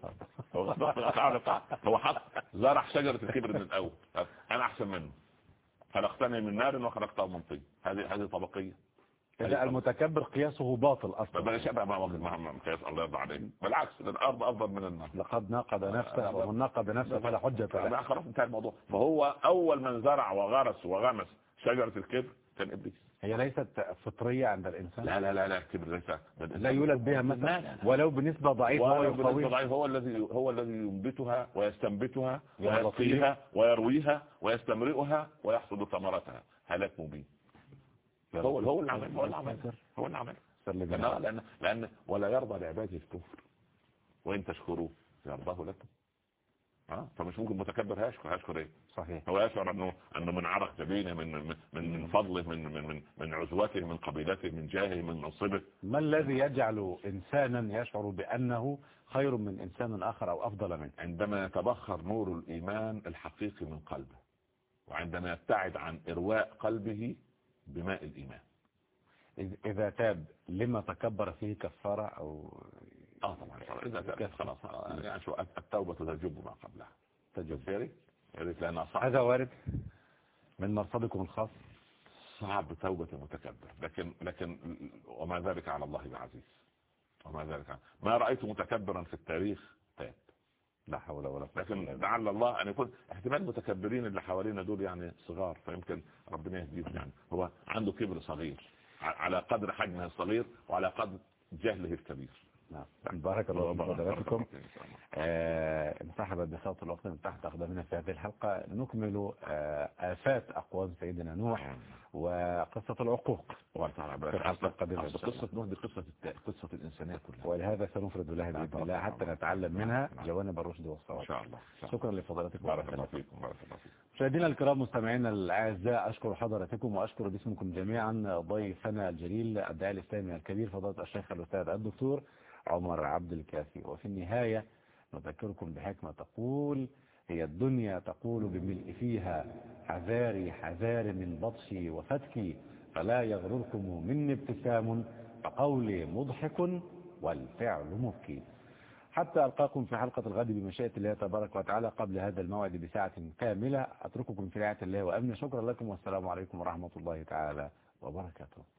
هو حط زرع شجرة الكبر من الأول. أنا أحسن منه. خلقتني من نار وخلقته من طين هذه هذه طبقية. إذا المتكبر قياسه باطل أصلا. بلاش ابقى ما مع قياس الله يرضى عليك بالعكس الأرض أفضل من النار. لقد ناقض نفسه ومن ناقض نفسه فلا حجة له. لا خلاص انتهى الموضوع. فهو أول من زرع وغرس وغمس شجرة الكبر كان إبليس. هي ليست فطرية عند الإنسان؟ لا لا لا لا الكبر ليس لا يولد بها لا، مثلا؟ لا، لا. ولو بنسبة ضعيفة هو وهو بالنسبة يقوي ضعيف هو الذي هو الذي ينبتها ويستنبتها يا ويسقيها ويرويها ويستمرئها ويحصد ثمرتها. هلاك مبين. هو هو اللي عمل هو اللي عمل هو اللي عمل. لأن, لأن, لأن ولا يرضى لعباده الكفر. وإن تشكروه يرضاه لكم. آه فمش ممكن متكبر هيشكر. هيشكر إيه؟ صحيح. هو يشعر إنه إنه من عرق جبينه من من من, فضله من من من من عزوته من قبيلته من جاهه من منصبه ما الذي يجعل إنسانا يشعر بأنه خير من إنسان آخر أو أفضل منه؟ عندما يتبخر نور الإيمان الحقيقي من قلبه وعندما يبتعد عن إرواء قلبه بماء الإيمان. إذ- إذا تاب لما تكبر فيه كفارة أو آه طبعا إذا كان خلاص. آه، يعني شو التوبة تجب ما قبلها. تجب. ريت لأنها صعب هذا وارد من مرصدكم الخاص؟ صعب توبة المتكبر لكن لكن وما ذلك على الله بعزيز وما ذلك على- ما رأيت متكبرا في التاريخ؟ تاب لا حول ولا قوة لكن لعل الله أن يكون احتمال المتكبرين اللي حوالينا دول يعني صغار فيمكن ربنا يهديهم يعني. هو عنده كبر صغير على قدر حجمه الصغير وعلى قدر جهله الكبير. نعم. بارك الله في حضراتكم. آه، انسحبت بخط الوقت من تحت أقدامنا في هذه الحلقة. نكمل آه، آفات أقوام سيدنا نوح وقصة العقوق. في الحلقة القادمة إن. قصة نوح دي قصة قصة الإنسانية كلها. ولهذا سنفرد لها بإذن الله حتى نتعلم منها جوانب الرشد إن والصواب شاء الله. شكرا لفضلاتكم بارك الله فيكم بارك الله فيكم. مشاهدينا الكرام مستمعينا الأعزاء أشكر حضراتكم وأشكر باسمكم جميعا ضيفنا الجليل الداعي الإسلامي الكبير فضيلة الشيخ الأستاذ الدكتور عمر عبد الكافي. وفي النهاية نذكركم بحكمة تقول هي الدنيا تقول بملء فيها حذاري حذار من بطشي وفتكي فلا يغرركم مني ابتسام فقولي مضحك والفعل مبكي. حتى ألقاكم في حلقة الغد بمشيئة الله تبارك وتعالى قبل هذا الموعد بساعة كاملة. أترككم في رعاية الله وأمن شكرا لكم والسلام عليكم ورحمة الله تعالى وبركاته.